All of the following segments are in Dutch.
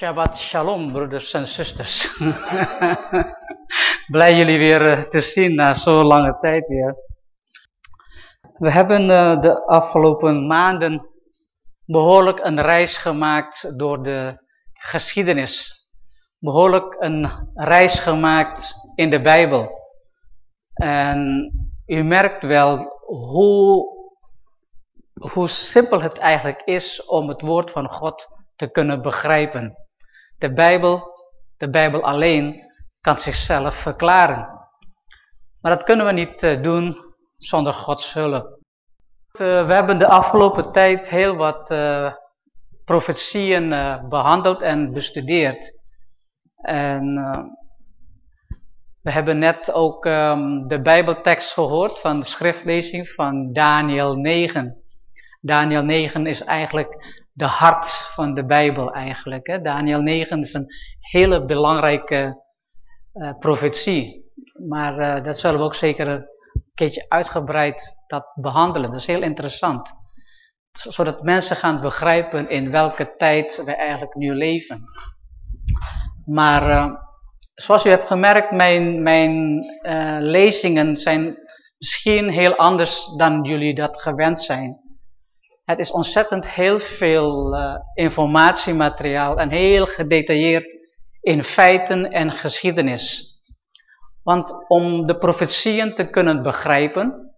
Shabbat shalom, broeders en zusters. Blij jullie weer eh, te zien na zo'n lange tijd weer. We hebben eh, de afgelopen maanden behoorlijk een reis gemaakt door de geschiedenis. Behoorlijk een reis gemaakt in de Bijbel. En u merkt wel hoe, hoe simpel het eigenlijk is om het woord van God te kunnen begrijpen. De Bijbel, de Bijbel alleen, kan zichzelf verklaren. Maar dat kunnen we niet uh, doen zonder Gods hulp. Uh, we hebben de afgelopen tijd heel wat uh, profetieën behandeld en bestudeerd. En we hebben net ook um, de Bijbeltekst gehoord van de schriftlezing van Daniel 9. Daniel 9 is eigenlijk de hart van de Bijbel eigenlijk. Hè. Daniel 9 is een hele belangrijke uh, profetie. Maar uh, dat zullen we ook zeker een keertje uitgebreid dat behandelen. Dat is heel interessant. Zodat mensen gaan begrijpen in welke tijd we eigenlijk nu leven. Maar uh, zoals u hebt gemerkt, mijn, mijn lezingen zijn misschien heel anders dan jullie dat gewend zijn. Het is ontzettend heel veel uh, informatiemateriaal en heel gedetailleerd in feiten en geschiedenis. Want om de profetieën te kunnen begrijpen,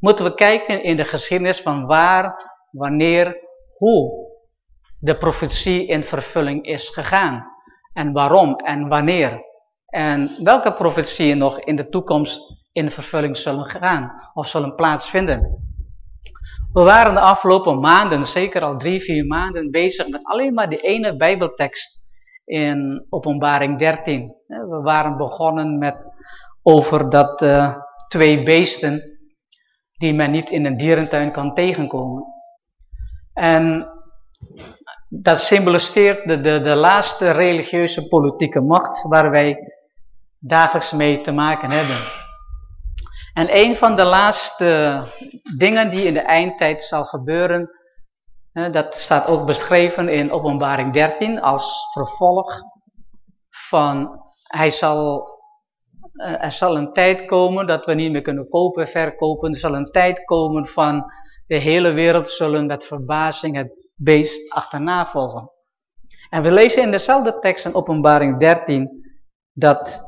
moeten we kijken in de geschiedenis van waar, wanneer, hoe de profetie in vervulling is gegaan. En waarom en wanneer. En welke profetieën nog in de toekomst in vervulling zullen gaan of zullen plaatsvinden. We waren de afgelopen maanden, zeker al drie, vier maanden, bezig met alleen maar die ene bijbeltekst in openbaring 13. We waren begonnen met over dat uh, twee beesten die men niet in een dierentuin kan tegenkomen. En dat symboliseert de, de, de laatste religieuze politieke macht waar wij dagelijks mee te maken hebben. En een van de laatste dingen die in de eindtijd zal gebeuren, dat staat ook beschreven in openbaring 13 als vervolg van, hij zal, eh, er zal een tijd komen dat we niet meer kunnen kopen en verkopen. Er zal een tijd komen van de hele wereld zullen met verbazing het beest achterna volgen. En we lezen in dezelfde tekst in openbaring 13 dat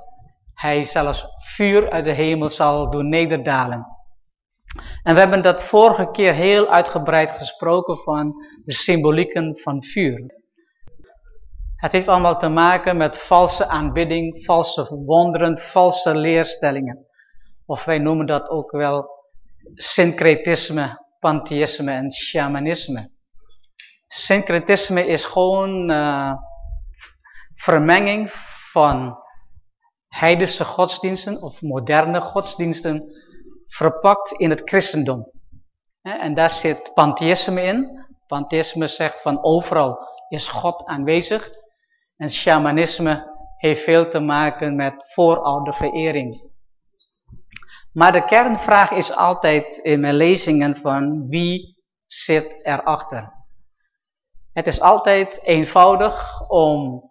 hij zelfs vuur uit de hemel zal doen nederdalen. En we hebben dat vorige keer heel uitgebreid gesproken van de symbolieken van vuur. Het heeft allemaal te maken met valse aanbidding, valse wonderen, valse leerstellingen. Of wij noemen dat ook wel syncretisme, pantheïsme en shamanisme. Syncretisme is gewoon uh, vermenging van heidense godsdiensten of moderne godsdiensten verpakt in het christendom. En daar zit pantheïsme in. Pantheïsme zegt van overal is God aanwezig. En shamanisme heeft veel te maken met voorouderverering. Maar de kernvraag is altijd in mijn lezingen van wie zit erachter. Het is altijd eenvoudig om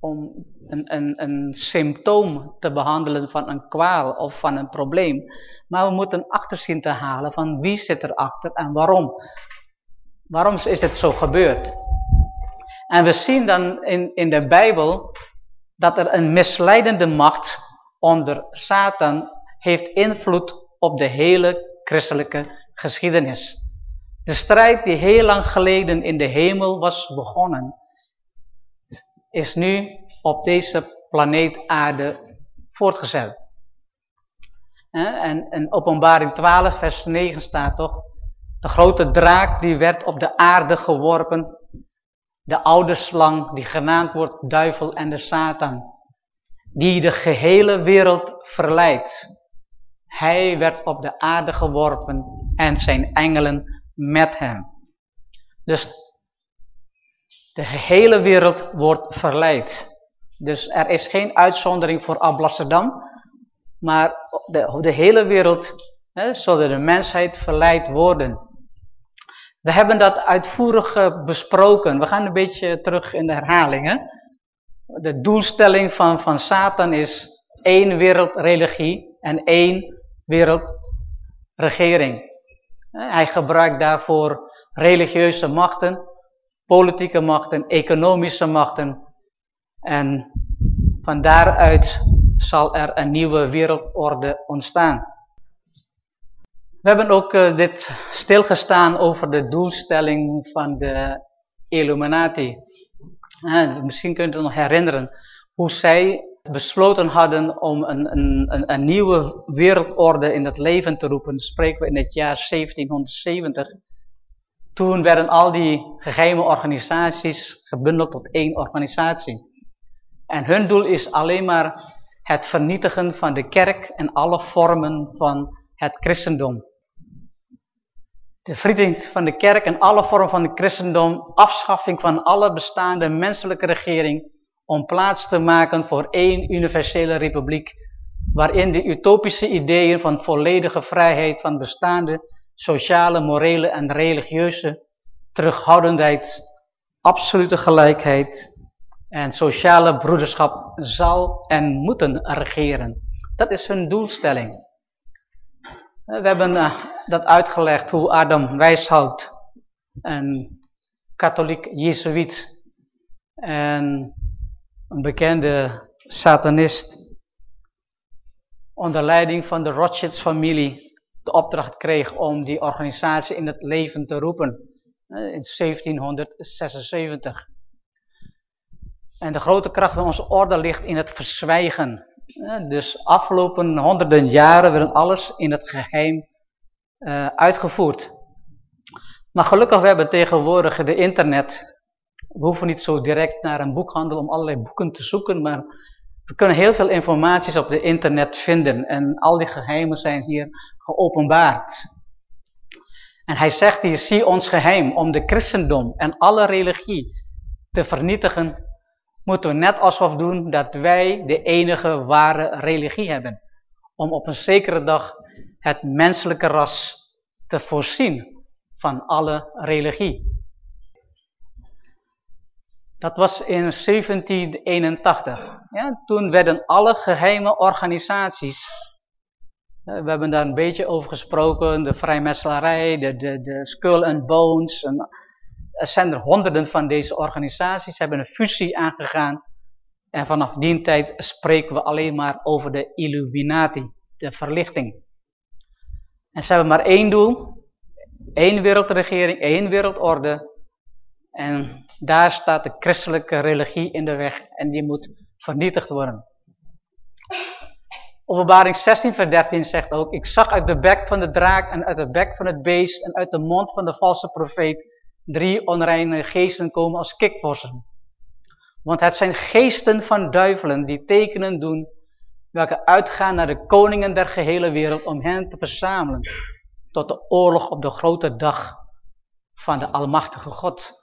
om een, een, een symptoom te behandelen van een kwaal of van een probleem. Maar we moeten achterzien te halen van wie zit erachter en waarom. Waarom is het zo gebeurd? En we zien dan in, in de Bijbel dat er een misleidende macht onder Satan heeft invloed op de hele christelijke geschiedenis. De strijd die heel lang geleden in de hemel was begonnen, is nu op deze planeet aarde voortgezet. En in openbaring 12 vers 9 staat toch, de grote draak die werd op de aarde geworpen, de oude slang die genaamd wordt duivel en de Satan, die de gehele wereld verleidt. Hij werd op de aarde geworpen en zijn engelen met hem. Dus de hele wereld wordt verleid. Dus er is geen uitzondering voor Alblasserdam. Maar de, de hele wereld hè, zal de mensheid verleid worden. We hebben dat uitvoerig eh, besproken. We gaan een beetje terug in de herhalingen. De doelstelling van, van Satan is één wereldreligie en één wereldregering. Hij gebruikt daarvoor religieuze machten, politieke machten, economische machten. En van daaruit zal er een nieuwe wereldorde ontstaan. We hebben ook uh, dit stilgestaan over de doelstelling van de Illuminati. Uh, misschien kunt u nog herinneren hoe zij besloten hadden om een, een, een, nieuwe wereldorde in het leven te roepen. Spreken we in het jaar 1770. Toen werden al die geheime organisaties gebundeld tot één organisatie. En hun doel is alleen maar het vernietigen van de kerk en alle vormen van het christendom. De vernietiging van de kerk en alle vormen van het christendom, afschaffing van alle bestaande menselijke regering, om plaats te maken voor één universele republiek, waarin de utopische ideeën van volledige vrijheid van bestaande sociale, morele en religieuze terughoudendheid, absolute gelijkheid en sociale broederschap zal en moeten regeren. Dat is hun doelstelling. We hebben eh, dat uitgelegd hoe Adam Wijshout, een katholiek jezuïet en een bekende satanist, onder leiding van de Rothschilds familie de opdracht kreeg om die organisatie in het leven te roepen eh, in 1776. En de grote kracht van onze orde ligt in het verzwijgen. Dus afgelopen honderden jaren werden alles in het geheim uh, uitgevoerd. Maar gelukkig we hebben tegenwoordig de internet. We hoeven niet zo direct naar een boekhandel om allerlei boeken te zoeken, maar we kunnen heel veel informaties op de internet vinden. En al die geheimen zijn hier geopenbaard. En hij zegt hier, zie ons geheim om de christendom en alle religie te vernietigen moeten we net alsof doen dat wij de enige ware religie hebben. Om op een zekere dag het menselijke ras te voorzien van alle religie. Dat was in 1781. Ja, toen werden alle geheime organisaties, we hebben daar een beetje over gesproken, de vrijmetselarij, de, de, de Skull and Bones, en er zijn er honderden van deze organisaties, hebben een fusie aangegaan. En vanaf die tijd spreken we alleen maar over de Illuminati, de verlichting. En ze hebben maar één doel, één wereldregering, één wereldorde. En daar staat de christelijke religie in de weg en die moet vernietigd worden. Openbaring 16 vers 13 zegt ook, ik zag uit de bek van de draak en uit de bek van het beest en uit de mond van de valse profeet drie onreine geesten komen als kikvorsen. Want het zijn geesten van duivelen die tekenen doen, welke uitgaan naar de koningen der gehele wereld om hen te verzamelen tot de oorlog op de grote dag van de Almachtige God.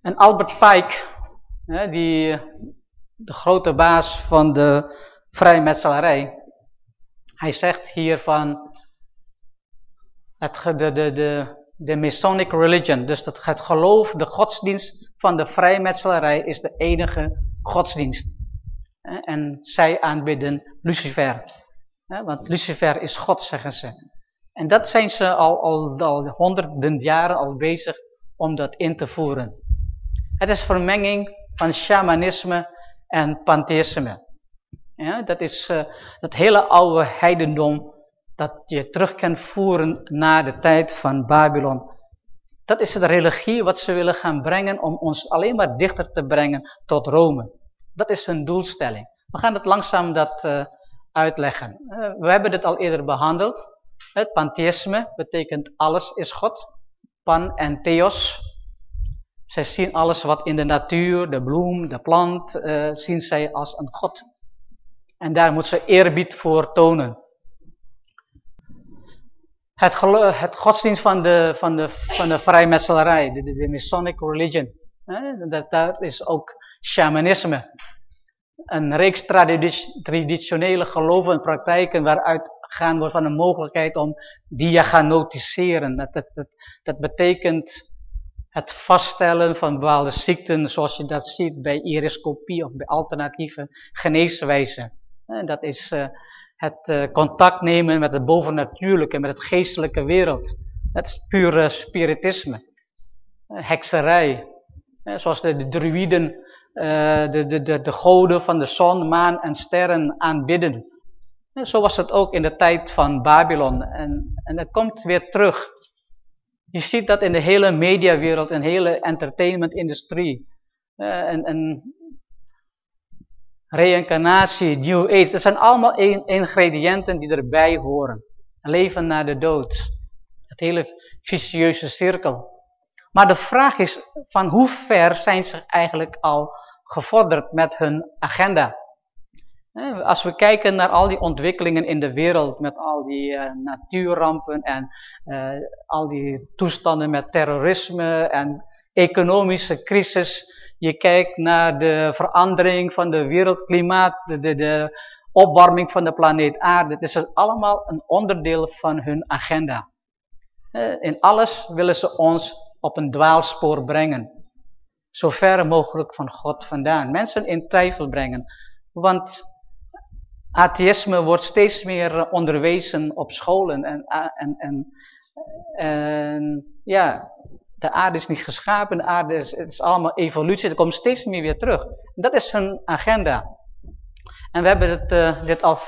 En Albert Pike, die, de grote baas van de vrijmetselarij, hij zegt hier van het, de, de, de, de Masonic religion, dus het, het geloof, de godsdienst van de vrijmetselarij is de enige godsdienst. En zij aanbidden Lucifer. Want Lucifer is God, zeggen ze. En dat zijn ze al, al, al honderden jaren al bezig om dat in te voeren. Het is vermenging van shamanisme en pantheïsme. Ja, dat is uh, dat hele oude heidendom dat je terug kan voeren naar de tijd van Babylon. Dat is de religie wat ze willen gaan brengen om ons alleen maar dichter te brengen tot Rome. Dat is hun doelstelling. We gaan het langzaam dat uh, uitleggen. Uh, we hebben dit al eerder behandeld. Het pantheïsme betekent alles is God. Pan en theos. Zij zien alles wat in de natuur, de bloem, de plant, uh, zien zij als een God. En daar moet ze eerbied voor tonen het, het godsdienst van de, van de, van de vrijmetselarij, de, Masonic religion. Dat, daar is ook shamanisme. een reeks traditionele geloven en praktijken waaruit gaan wordt van de mogelijkheid om diagnostiseren. Dat, dat, dat, dat betekent het vaststellen van bepaalde ziekten zoals je dat ziet bij iriscopie of bij alternatieve geneeswijzen. Dat is uh, het uh, contact nemen met het bovennatuurlijke, met het geestelijke wereld. Het is pure spiritisme. Hekserij. Zoals de, de druiden uh, de, de, de, de goden van de zon, maan en sterren aanbidden. En zo was het ook in de tijd van Babylon. En, en het komt weer terug. Je ziet dat in de hele mediawereld, in de hele entertainmentindustrie. En, en reïncarnatie, New Age, dat zijn allemaal ingrediënten die erbij horen. Leven na de dood. Het hele vicieuze cirkel. Maar de vraag is van hoe ver zijn ze eigenlijk al gevorderd met hun agenda? Als we kijken naar al die ontwikkelingen in de wereld, met al die uh, natuurrampen en uh, al die toestanden met terrorisme en economische crisis. Je kijkt naar de verandering van de wereldklimaat, de, de, de opwarming van de planeet aarde. Het is allemaal een onderdeel van hun agenda. In alles willen ze ons op een dwaalspoor brengen. Zo ver mogelijk van God vandaan. Mensen in twijfel brengen. Want atheïsme wordt steeds meer onderwezen op scholen. En, en, en, en ja, de aarde is niet geschapen, de aarde is, het is allemaal evolutie. Er komt steeds meer weer terug. Dat is hun agenda. En we hebben het, uh, dit al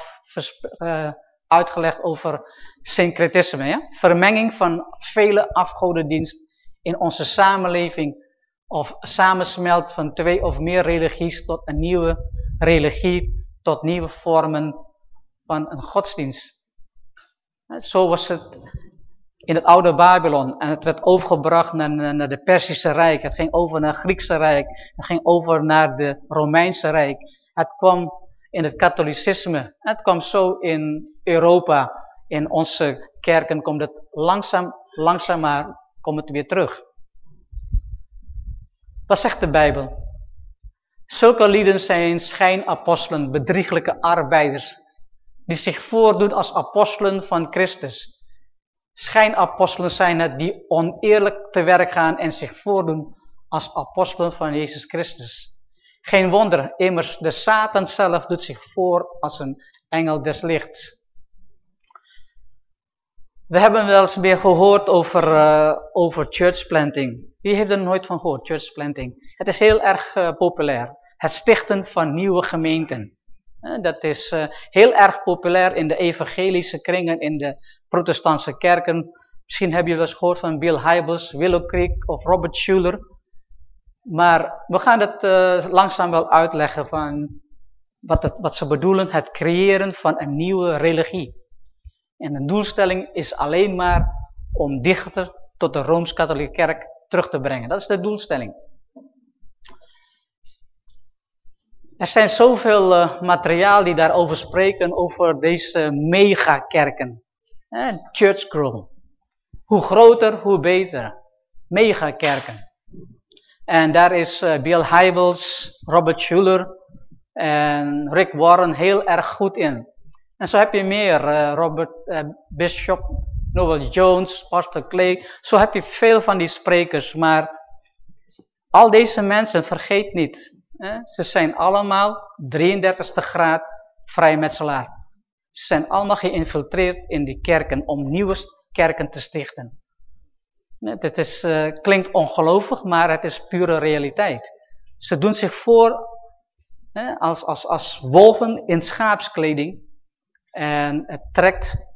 uh, uitgelegd over syncretisme. Vermenging van vele afgodendienst in onze samenleving. Of samensmelt van twee of meer religies tot een nieuwe religie, tot nieuwe vormen van een godsdienst. Zo was het in het oude Babylon. En het werd overgebracht naar, naar de Persische Rijk. Het ging over naar het Griekse Rijk. Het ging over naar de Romeinse Rijk. Het kwam in het katholicisme. Het kwam zo in Europa. In onze kerken komt het langzaam, langzaam maar komt het weer terug. Wat zegt de Bijbel? Zulke lieden zijn schijnapostelen, bedrieglijke arbeiders, die zich voordoen als apostelen van Christus. Schijnapostelen zijn het die oneerlijk te werk gaan en zich voordoen als apostelen van Jezus Christus. Geen wonder, immers de Satan zelf doet zich voor als een engel des lichts. We hebben wel eens meer gehoord over, uh, over church planting. Wie heeft er nooit van gehoord, church planting? Het is heel erg uh, populair. Het stichten van nieuwe gemeenten. Dat is heel erg populair in de evangelische kringen, in de protestantse kerken. Misschien heb je wel eens gehoord van Bill Hybels, Willow Creek of Robert Schuller. Maar we gaan het langzaam wel uitleggen van wat, het, wat ze bedoelen, het creëren van een nieuwe religie. En de doelstelling is alleen maar om dichter tot de Rooms-Katholieke Kerk terug te brengen. Dat is de doelstelling. Er zijn zoveel uh, materiaal die daarover spreken, over deze megakerken. Eh, church growth. Hoe groter, hoe beter. Megakerken. En daar is uh, Bill Hybels, Robert Schuller en Rick Warren heel erg goed in. En zo heb je meer, uh, Robert Bishop, Noel Jones, Pastor Clay. Zo heb je veel van die sprekers. Maar al deze mensen, vergeet niet, ze zijn allemaal 33ste graad vrijmetselaar. Ze zijn allemaal geïnfiltreerd in die kerken om nieuwe kerken te stichten. Dit is, uh, klinkt ongelovig, maar het is pure realiteit. Ze doen zich voor als, als, als wolven in schaapskleding. En het trekt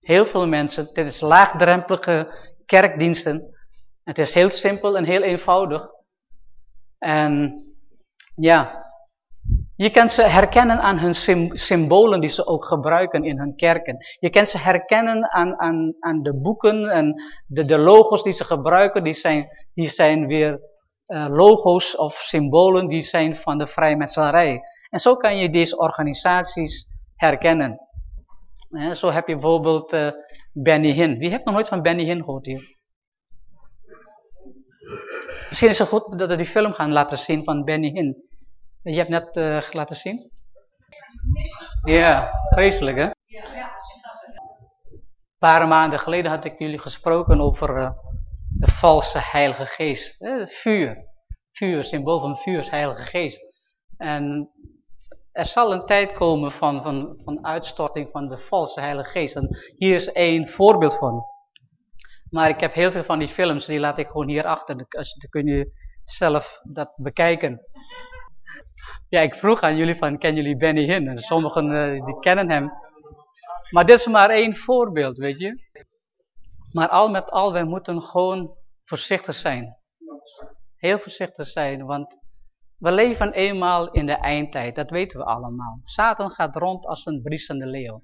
heel veel mensen. Dit is laagdrempelige kerkdiensten. Het is heel simpel en heel eenvoudig. En ja, je kan ze herkennen aan hun symbolen die ze ook gebruiken in hun kerken. Je kan ze herkennen aan, aan, aan de boeken en de, de logos die ze gebruiken. Die zijn, die zijn weer uh, logo's of symbolen die zijn van de vrijmetselarij. En zo kan je deze organisaties herkennen zo heb je bijvoorbeeld uh, Benny Hinn. Wie heeft nog nooit van Benny Hinn gehoord hier? Misschien is het goed dat we die film gaan laten zien van Benny Hinn. Je hebt net uh, laten zien? Ja, vreselijk hè? Een paar maanden geleden had ik jullie gesproken over uh, de valse heilige geest. Vuur. Vuur, symbool van vuur heilige geest. En er zal een tijd komen van, van, van uitstorting van de valse heilige geest. En hier is één voorbeeld van. Maar ik heb heel veel van die films, die laat ik gewoon hier achter. Dan kun je zelf dat bekijken. Ja, ik vroeg aan jullie van, kennen jullie Benny Hinn? En sommigen uh, die kennen hem. Maar dit is maar één voorbeeld, weet je. Maar al met al, wij moeten gewoon voorzichtig zijn. Heel voorzichtig zijn, want we leven eenmaal in de eindtijd, dat weten we allemaal. Satan gaat rond als een briesende leeuw.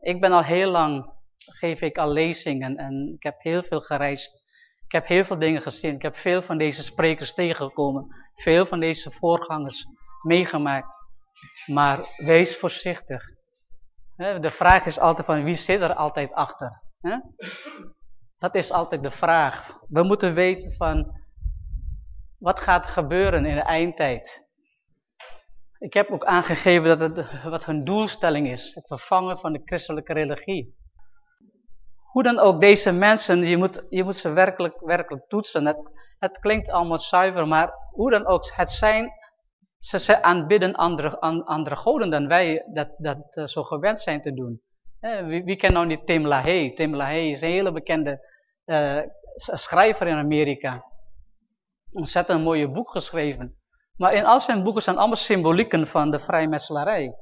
Ik ben al heel lang, geef ik al lezingen en ik heb heel veel gereisd. Ik heb heel veel dingen gezien. Ik heb veel van deze sprekers tegengekomen. Veel van deze voorgangers meegemaakt. Maar wees voorzichtig. De vraag is altijd van wie zit er altijd achter? Dat is altijd de vraag. We moeten weten van wat gaat gebeuren in de eindtijd. Ik heb ook aangegeven dat het, wat hun doelstelling is. Het vervangen van de christelijke religie. Hoe dan ook, deze mensen, je moet, je moet ze werkelijk, werkelijk toetsen. Het, het klinkt allemaal zuiver, maar hoe dan ook, het zijn, ze, aanbidden andere, andere goden dan wij dat, dat uh, zo gewend zijn te doen. Eh, wie, wie nou niet Tim LaHaye? Tim LaHaye is een hele bekende uh, schrijver in Amerika ontzettend mooie boek geschreven. Maar in al zijn boeken zijn allemaal symbolieken van de vrijmetselarij.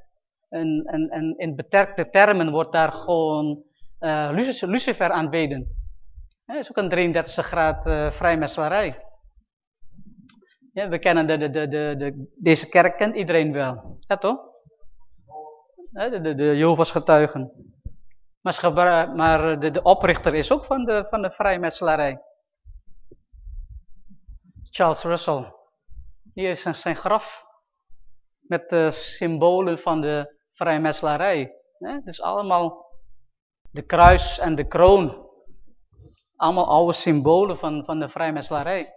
En, en, en in beperkte termen wordt daar gewoon uh, Lucifer aanbeden. Dat is ook een 33 graad uh, vrijmetselarij. Ja, we kennen de, de, de, de, deze kerk kent iedereen wel. Ja toch? De, de, getuigen. Maar, maar de, de oprichter is ook van de, van de vrijmetselarij. Charles Russell. Hier is zijn graf met de symbolen van de vrijmetselarij. Het is allemaal de kruis en de kroon. Allemaal oude symbolen van, van de vrijmetselarij.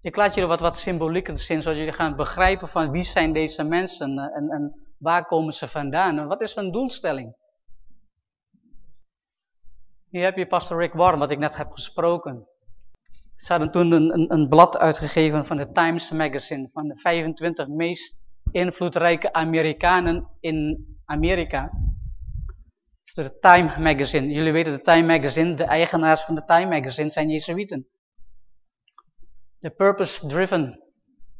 Ik laat jullie wat, wat symbolieken zien, zodat jullie gaan begrijpen van wie zijn deze mensen en, en waar komen ze vandaan en wat is hun doelstelling. Hier heb je pastor Rick Warren, wat ik net heb gesproken. Ze hadden toen een, een, een, blad uitgegeven van de Times Magazine, van de 25 meest invloedrijke Amerikanen in Amerika. Is de Time Magazine. Jullie weten de Time Magazine, de eigenaars van de Time Magazine zijn Jezuïeten. The Purpose Driven,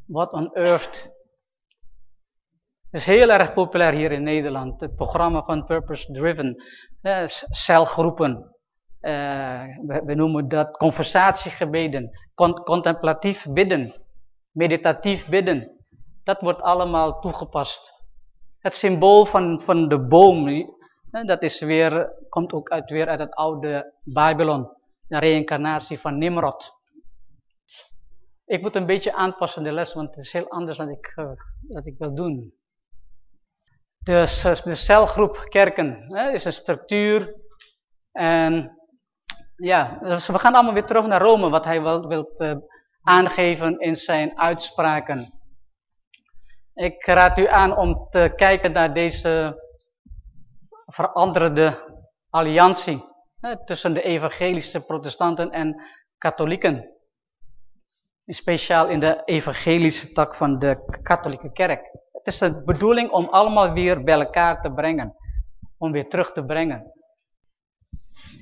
What on Earth. Het is heel erg populair hier in Nederland, het programma van Purpose Driven. Eh, celgroepen, uh, we, we, noemen dat conversatiegebeden, contemplatief bidden, meditatief bidden. Dat wordt allemaal toegepast. Het symbool van, van de boom, dat is weer, komt ook uit, weer uit het oude Babylon. De reïncarnatie van Nimrod. Ik moet een beetje aanpassen de les, want het is heel anders dan ik, uh, wat ik wil doen. De, de celgroep kerken hè, is een structuur en ja, dus we gaan allemaal weer terug naar Rome, wat hij wil, wilt uh, aangeven in zijn uitspraken. Ik raad u aan om te kijken naar deze veranderde alliantie hè, tussen de evangelische protestanten en katholieken. Speciaal in de evangelische tak van de katholieke kerk. Het is de bedoeling om allemaal weer bij elkaar te brengen. Om weer terug te brengen.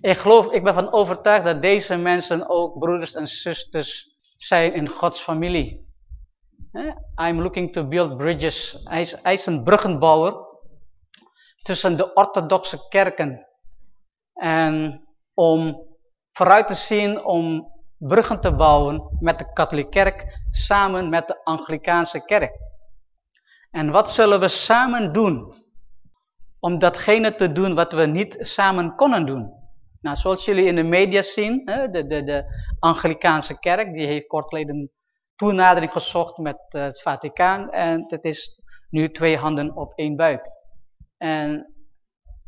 Ik geloof, ik ben van overtuigd dat deze mensen ook broeders en zusters zijn in Gods familie. I'm looking to build bridges. Hij is, hij is een bruggenbouwer tussen de orthodoxe kerken. En om vooruit te zien om bruggen te bouwen met de katholieke kerk samen met de Anglikaanse kerk. En wat zullen we samen doen om datgene te doen wat we niet samen konden doen? Nou, zoals jullie in de media zien, de, de, de Anglikaanse kerk, die heeft kort geleden toenadering gezocht met eh, het Vaticaan. En het is nu twee handen op één buik. En,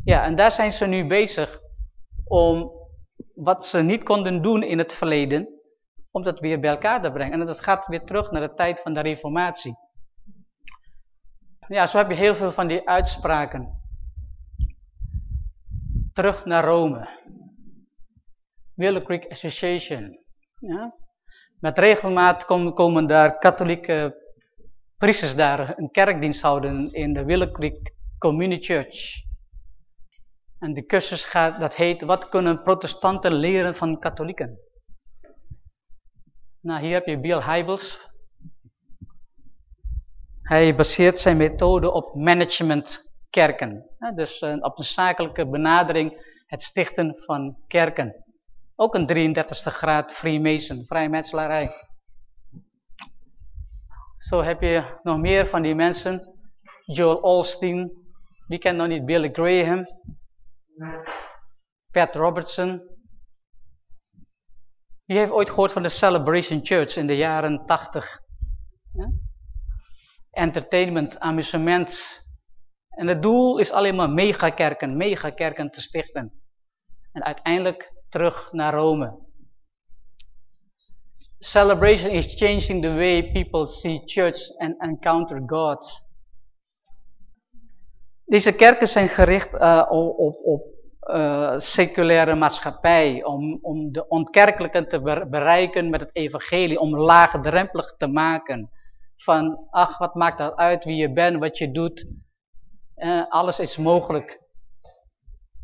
ja, en daar zijn ze nu bezig om wat ze niet konden doen in het verleden, om dat weer bij elkaar te brengen. En dat gaat weer terug naar de tijd van de reformatie. Ja, zo heb je heel veel van die uitspraken. Terug naar Rome. Willow Creek Association. Ja? Met regelmaat komen, komen daar katholieke priesters daar een kerkdienst houden in de Willow Creek Community Church. En de cursus gaat, dat heet, wat kunnen protestanten leren van katholieken? Nou, hier heb je Bill Hybels. Hij baseert zijn methode op managementkerken. Dus eh, op een zakelijke benadering, het stichten van kerken. Ook een 33ste graad Freemason, vrijmetselarij. Zo heb je nog meer van die mensen. Joel Olstein, wie kent nog niet Billy Graham? Pat Robertson. Wie heeft ooit gehoord van de Celebration Church in de jaren 80? Ja? Entertainment, amusement. En het doel is alleen maar megakerken, megakerken te stichten. En uiteindelijk terug naar Rome. Celebration is changing the way people see church and encounter God. Deze kerken zijn gericht uh, op, op uh, seculaire maatschappij, om, om de ontkerkelijke te bereiken met het evangelie, om laagdrempelig te maken. Van, ach, wat maakt dat uit wie je bent, wat je doet, uh, alles is mogelijk.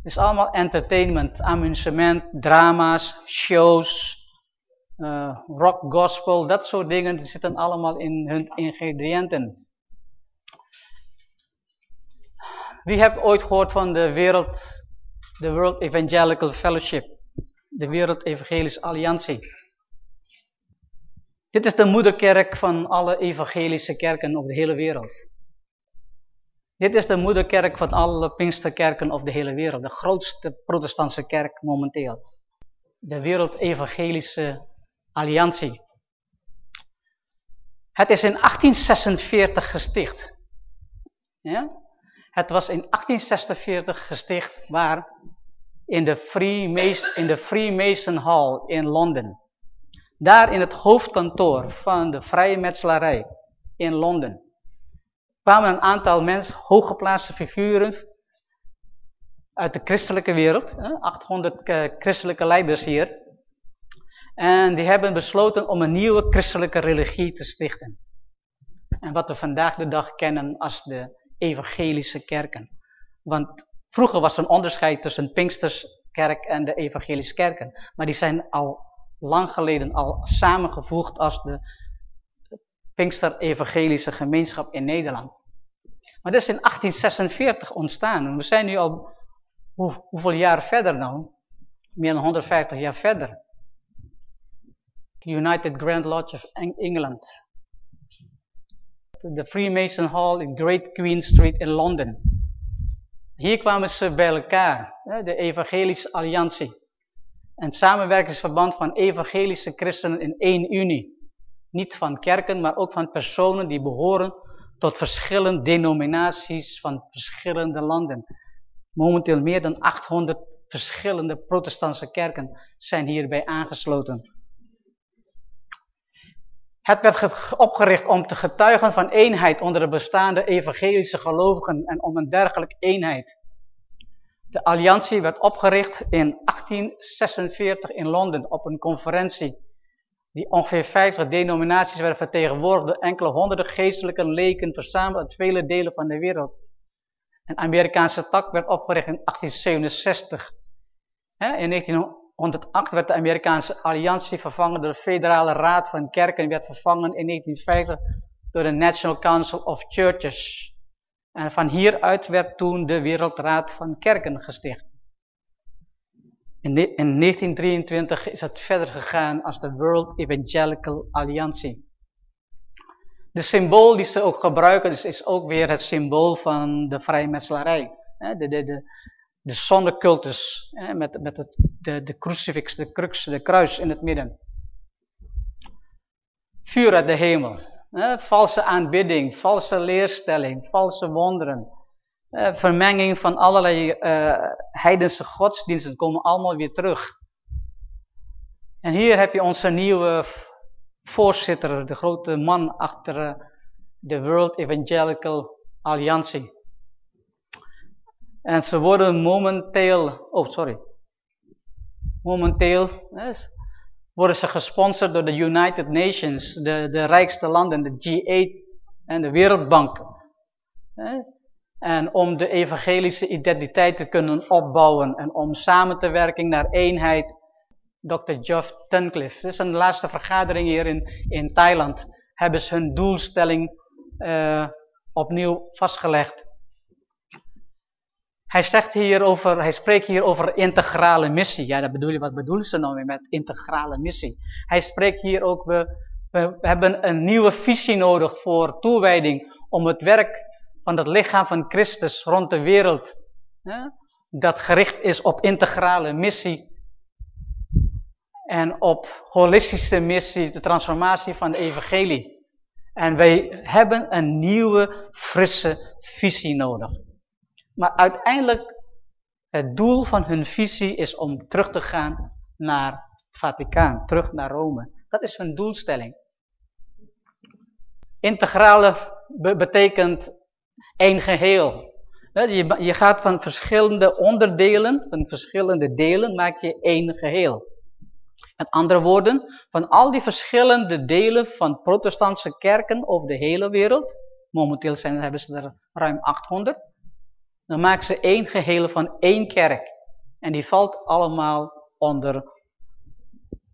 Het is allemaal entertainment, amusement, drama's, shows, rock, gospel, dat soort dingen, zitten allemaal in hun ingrediënten. Wie heeft ooit gehoord van de wereld, de World Evangelical Fellowship? De Wereld Evangelische Alliantie. Dit is de moederkerk van alle evangelische kerken op de hele wereld. Dit is de moederkerk van alle Pinksterkerken op de hele wereld. De grootste protestantse kerk momenteel. De Wereld Evangelische Alliantie. Het is in 1846 gesticht. Ja? Het was in 1846 gesticht waar in de, Freemason, in de Freemason Hall in Londen. Daar in het hoofdkantoor van de Vrije Metselarij in Londen kwamen een aantal mensen, hooggeplaatste figuren uit de christelijke wereld, 800 eh, christelijke leiders hier. En die hebben besloten om een nieuwe christelijke religie te stichten. En wat we vandaag de dag kennen als de evangelische kerken. Want vroeger was er een onderscheid tussen Pinksterskerk en de evangelische kerken. Maar die zijn al lang geleden al samengevoegd als de Pinkster-evangelische gemeenschap in Nederland. Maar dat is in 1846 ontstaan. we zijn nu al hoe, hoeveel jaar verder nou? Meer dan 150 jaar verder. United Grand Lodge of England de Freemason Hall in Great Queen Street in Londen. Hier kwamen ze bij elkaar, de Evangelische Alliantie. Een samenwerkingsverband van evangelische christenen in één unie. Niet van kerken, maar ook van personen die behoren tot verschillende denominaties van verschillende landen. Momenteel meer dan 800 verschillende protestantse kerken zijn hierbij aangesloten. Het werd opgericht om te getuigen van eenheid onder de bestaande evangelische gelovigen en om een dergelijke eenheid. De alliantie werd opgericht in 1846 in Londen op een conferentie die ongeveer 50 denominaties werden vertegenwoordigd enkele honderden geestelijke leken verzameld uit vele delen van de wereld. Een Amerikaanse tak werd opgericht in 1867. In 1900 108 werd de Amerikaanse alliantie vervangen door de Federale Raad van Kerken. werd vervangen in 1950 door de National Council of Churches. En van hieruit werd toen de Wereldraad van Kerken gesticht. In, 1923 is het verder gegaan als de World Evangelical Alliantie. De symbool die ze ook gebruiken is, is ook weer het symbool van de vrijmetselarij. De, de, de, de zonnecultus, met, met het, de, de crucifix, de crux, de kruis in het midden. Vuur uit de hemel, hè, valse aanbidding, valse leerstelling, valse wonderen, hè, vermenging van allerlei uh, heidense godsdiensten komen allemaal weer terug. En hier heb je onze nieuwe voorzitter, de grote man achter eh, de World Evangelical Alliantie. En ze worden momenteel, oh sorry, momenteel worden ze gesponsord door de United Nations, de, de rijkste landen, de G8 en de Wereldbank. En om de evangelische identiteit te kunnen opbouwen en om samen te werken naar eenheid. Dr. Geoff Tuncliffe, dit is een laatste vergadering hier in, in Thailand, hebben ze hun doelstelling uh, opnieuw vastgelegd. Hij zegt hier over, hij spreekt hier over integrale missie. Ja, dat bedoel je, wat bedoelen ze nou met integrale missie? Hij spreekt hier ook, we, we hebben een nieuwe visie nodig voor toewijding om het werk van het lichaam van Christus rond de wereld, hè, dat gericht is op integrale missie en op holistische missie, de transformatie van de evangelie. En wij hebben een nieuwe, frisse visie nodig. Maar uiteindelijk, het doel van hun visie is om terug te gaan naar het Vaticaan, terug naar Rome. Dat is hun doelstelling. Integrale betekent één geheel. Je, gaat van verschillende onderdelen, van verschillende delen, maak je één geheel. Met andere woorden, van al die verschillende delen van protestantse kerken over de hele wereld, momenteel zijn, hebben ze er ruim 800, dan maken ze één geheel van één kerk. En die valt allemaal onder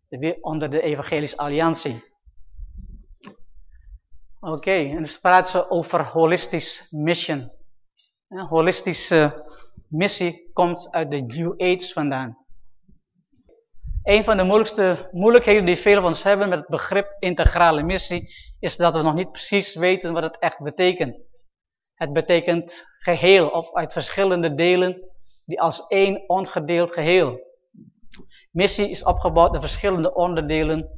de, onder de Evangelische Alliantie. Oké, en dan praten ze over holistisch mission. holistische missie komt uit de New Age vandaan. Een van de moeilijkste moeilijkheden die velen van ons hebben met het begrip integrale missie, is dat we nog niet precies weten wat het echt betekent. Het betekent geheel of uit verschillende delen die als één ongedeeld geheel. Missie is opgebouwd uit verschillende onderdelen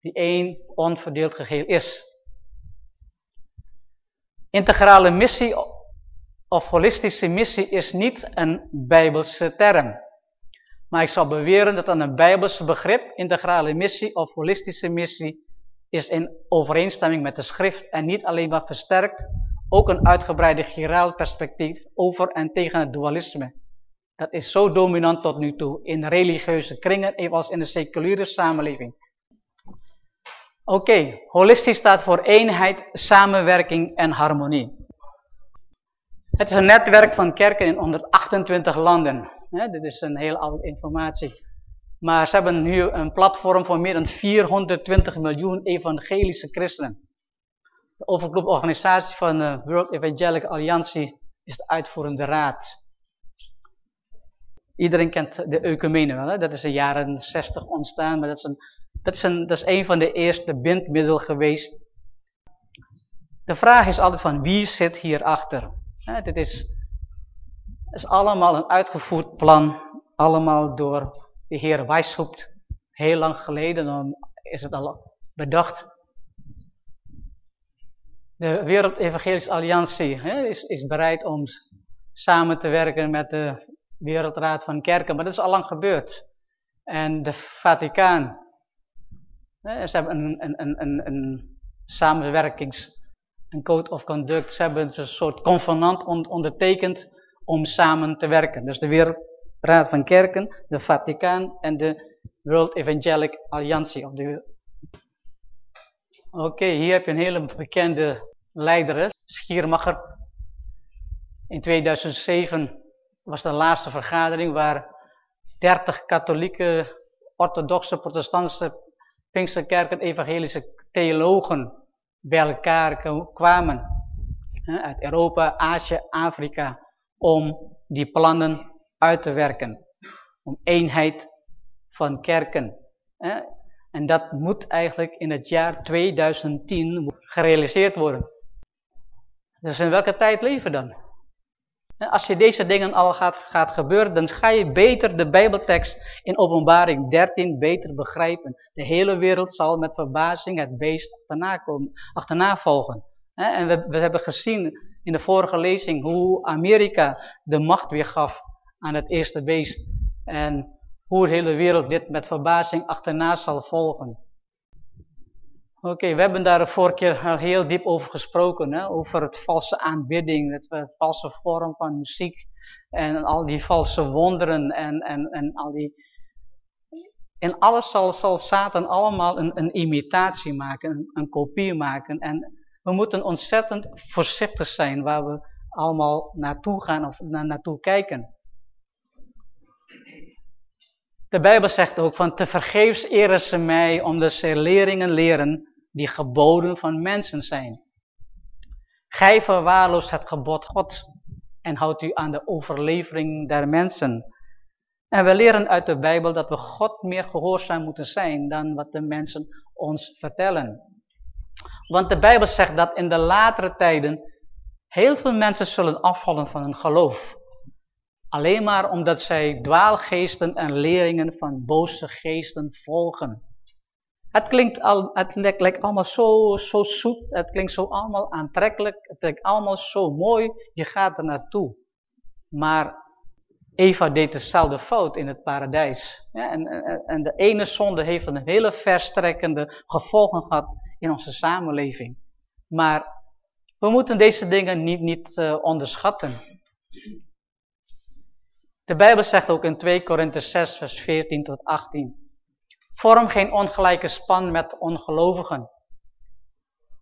die één onverdeeld geheel is. Integrale missie of holistische missie is niet een bijbelse term. Maar ik zal beweren dat een bijbelse begrip, integrale missie of holistische missie, is in overeenstemming met de schrift en niet alleen maar versterkt, ook een uitgebreide giraal perspectief over en tegen het dualisme. Dat is zo dominant tot nu toe in religieuze kringen, evenals in de seculiere samenleving. Oké, holistisch staat voor eenheid, samenwerking en harmonie. Het is een netwerk van kerken in 128 landen. dit is een heel oude informatie. Maar ze hebben nu een platform voor meer dan 420 miljoen evangelische christenen. De overgroeporganisatie van de World Evangelical Alliantie is de uitvoerende raad. Iedereen kent de ecumene wel, hè? dat is in de jaren 60 ontstaan, maar dat is, een, dat, is een, dat is een van de eerste bindmiddelen geweest. De vraag is altijd van wie zit hierachter? Ja, dit is, is allemaal een uitgevoerd plan, allemaal door de heer Weishaupt. Heel lang geleden is het al bedacht. De Wereld Evangelische Alliantie hè, is, is bereid om samen te werken met de Wereldraad van Kerken, maar dat is al lang gebeurd. En de Vaticaan, hè, ze hebben een, een, een, een samenwerkings- een code of conduct. Ze hebben een soort convenant ondertekend om samen te werken. Dus de Wereldraad van Kerken, de Vaticaan en de World Evangelic Alliantie. Oké, hier heb je een hele bekende leider, Schiermacher. In 2007 was de laatste vergadering waar 30 katholieke, orthodoxe, protestantse, Pinksterkerken, evangelische theologen bij elkaar kwamen. Uit Europa, Azië, Afrika. Om die plannen uit te werken. Om eenheid van kerken. En dat moet eigenlijk in het jaar 2010 gerealiseerd worden. Dus in welke tijd leven dan? Als je deze dingen al gaat, gaat gebeuren, dan ga je beter de Bijbeltekst in openbaring 13 beter begrijpen. De hele wereld zal met verbazing het beest achterna, komen, achterna volgen. En we, we hebben gezien in de vorige lezing hoe Amerika de macht weer gaf aan het eerste beest. En hoe de hele wereld dit met verbazing achterna zal volgen. Oké, we hebben daar vorige keer heel diep over gesproken, hè? over het valse aanbidding, het valse vorm van muziek en al die valse wonderen en, en, en al die... En alles zal, zal Satan allemaal een, een imitatie maken, een, kopie maken. En we moeten ontzettend voorzichtig zijn waar we allemaal naartoe gaan of na, naartoe kijken. De Bijbel zegt ook van te vergeefs eren ze mij omdat ze leringen leren die geboden van mensen zijn. Gij verwaarloost het gebod God en houdt u aan de overlevering der mensen. En we leren uit de Bijbel dat we God meer gehoorzaam moeten zijn dan wat de mensen ons vertellen. Want de Bijbel zegt dat in de latere tijden heel veel mensen zullen afvallen van hun geloof. Alleen maar omdat zij dwaalgeesten en leringen van boze geesten volgen. Het klinkt al, het lijkt allemaal zo, zo zoet, het klinkt zo allemaal aantrekkelijk, het klinkt allemaal zo mooi, je gaat er naartoe. Maar Eva deed dezelfde fout in het paradijs. En, en, de ene zonde heeft een hele verstrekkende gevolgen gehad in onze samenleving. Maar we moeten deze dingen niet, niet uh, onderschatten. De Bijbel zegt ook in 2 Korinthe 6 vers 14 tot 18. Vorm geen ongelijke span met ongelovigen.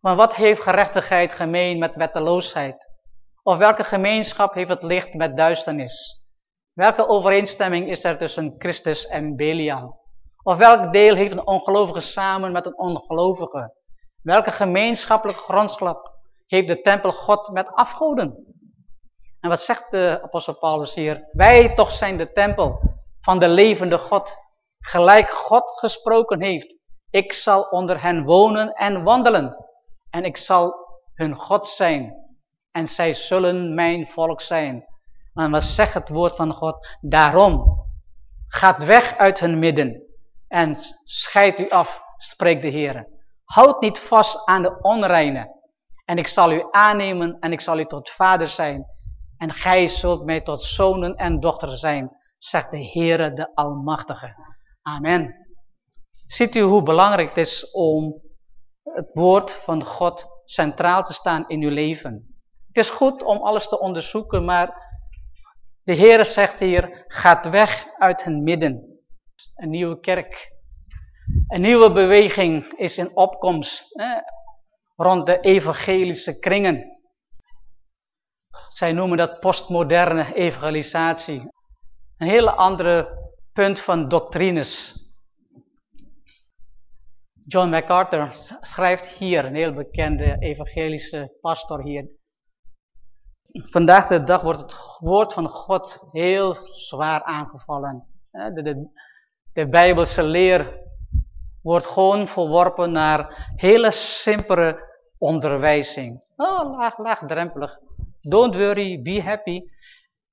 Maar wat heeft gerechtigheid gemeen met wetteloosheid? Of welke gemeenschap heeft het licht met duisternis? Welke overeenstemming is er tussen Christus en Belial? Of welk deel heeft een ongelovige samen met een ongelovige? Welke gemeenschappelijke grondslag heeft de tempel God met afgoden? En wat zegt de apostel Paulus hier? Wij toch zijn de tempel van de levende God gelijk God gesproken heeft. Ik zal onder hen wonen en wandelen. En ik zal hun God zijn. En zij zullen mijn volk zijn. Maar wat zegt het woord van God? Daarom, gaat weg uit hun midden. En scheid u af, spreekt de Heer. Houd niet vast aan de onreine. En ik zal u aannemen en ik zal u tot vader zijn. En gij zult mij tot zonen en dochters zijn, zegt de Heere de Almachtige. Amen. Ziet u hoe belangrijk het is om het woord van God centraal te staan in uw leven. Het is goed om alles te onderzoeken, maar de Heer zegt hier, gaat weg uit hun midden. Een nieuwe kerk. Een nieuwe beweging is in opkomst hè, rond de evangelische kringen. Zij noemen dat postmoderne evangelisatie. Een hele andere punt van doctrines. John MacArthur schrijft hier, een heel bekende evangelische pastor hier. Vandaag de dag wordt het woord van God heel zwaar aangevallen. De, de, de Bijbelse leer wordt gewoon verworpen naar hele simpele onderwijzing. Oh, laag, laagdrempelig. Don't worry, be happy.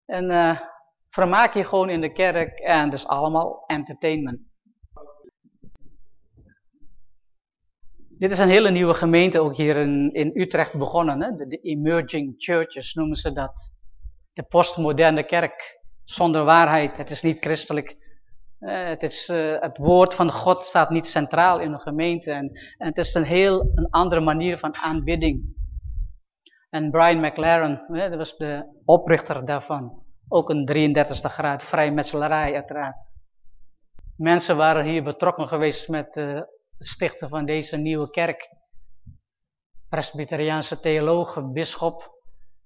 En uh, vermaak je gewoon in de kerk en dus allemaal entertainment. Dit is een hele nieuwe gemeente ook hier in, in Utrecht begonnen. Hè? De, emerging churches noemen ze dat. De postmoderne kerk. Zonder waarheid. Het is niet christelijk. Uh, het, is, uh, het woord van God staat niet centraal in de gemeente. En, en het is een heel een andere manier van aanbidding. En Brian McLaren, hè, dat was de oprichter daarvan. Ook een 33ste graad vrijmetselarij uiteraard. Mensen waren hier betrokken geweest met uh, het stichten van deze nieuwe kerk. Presbyteriaanse theoloog, bischop,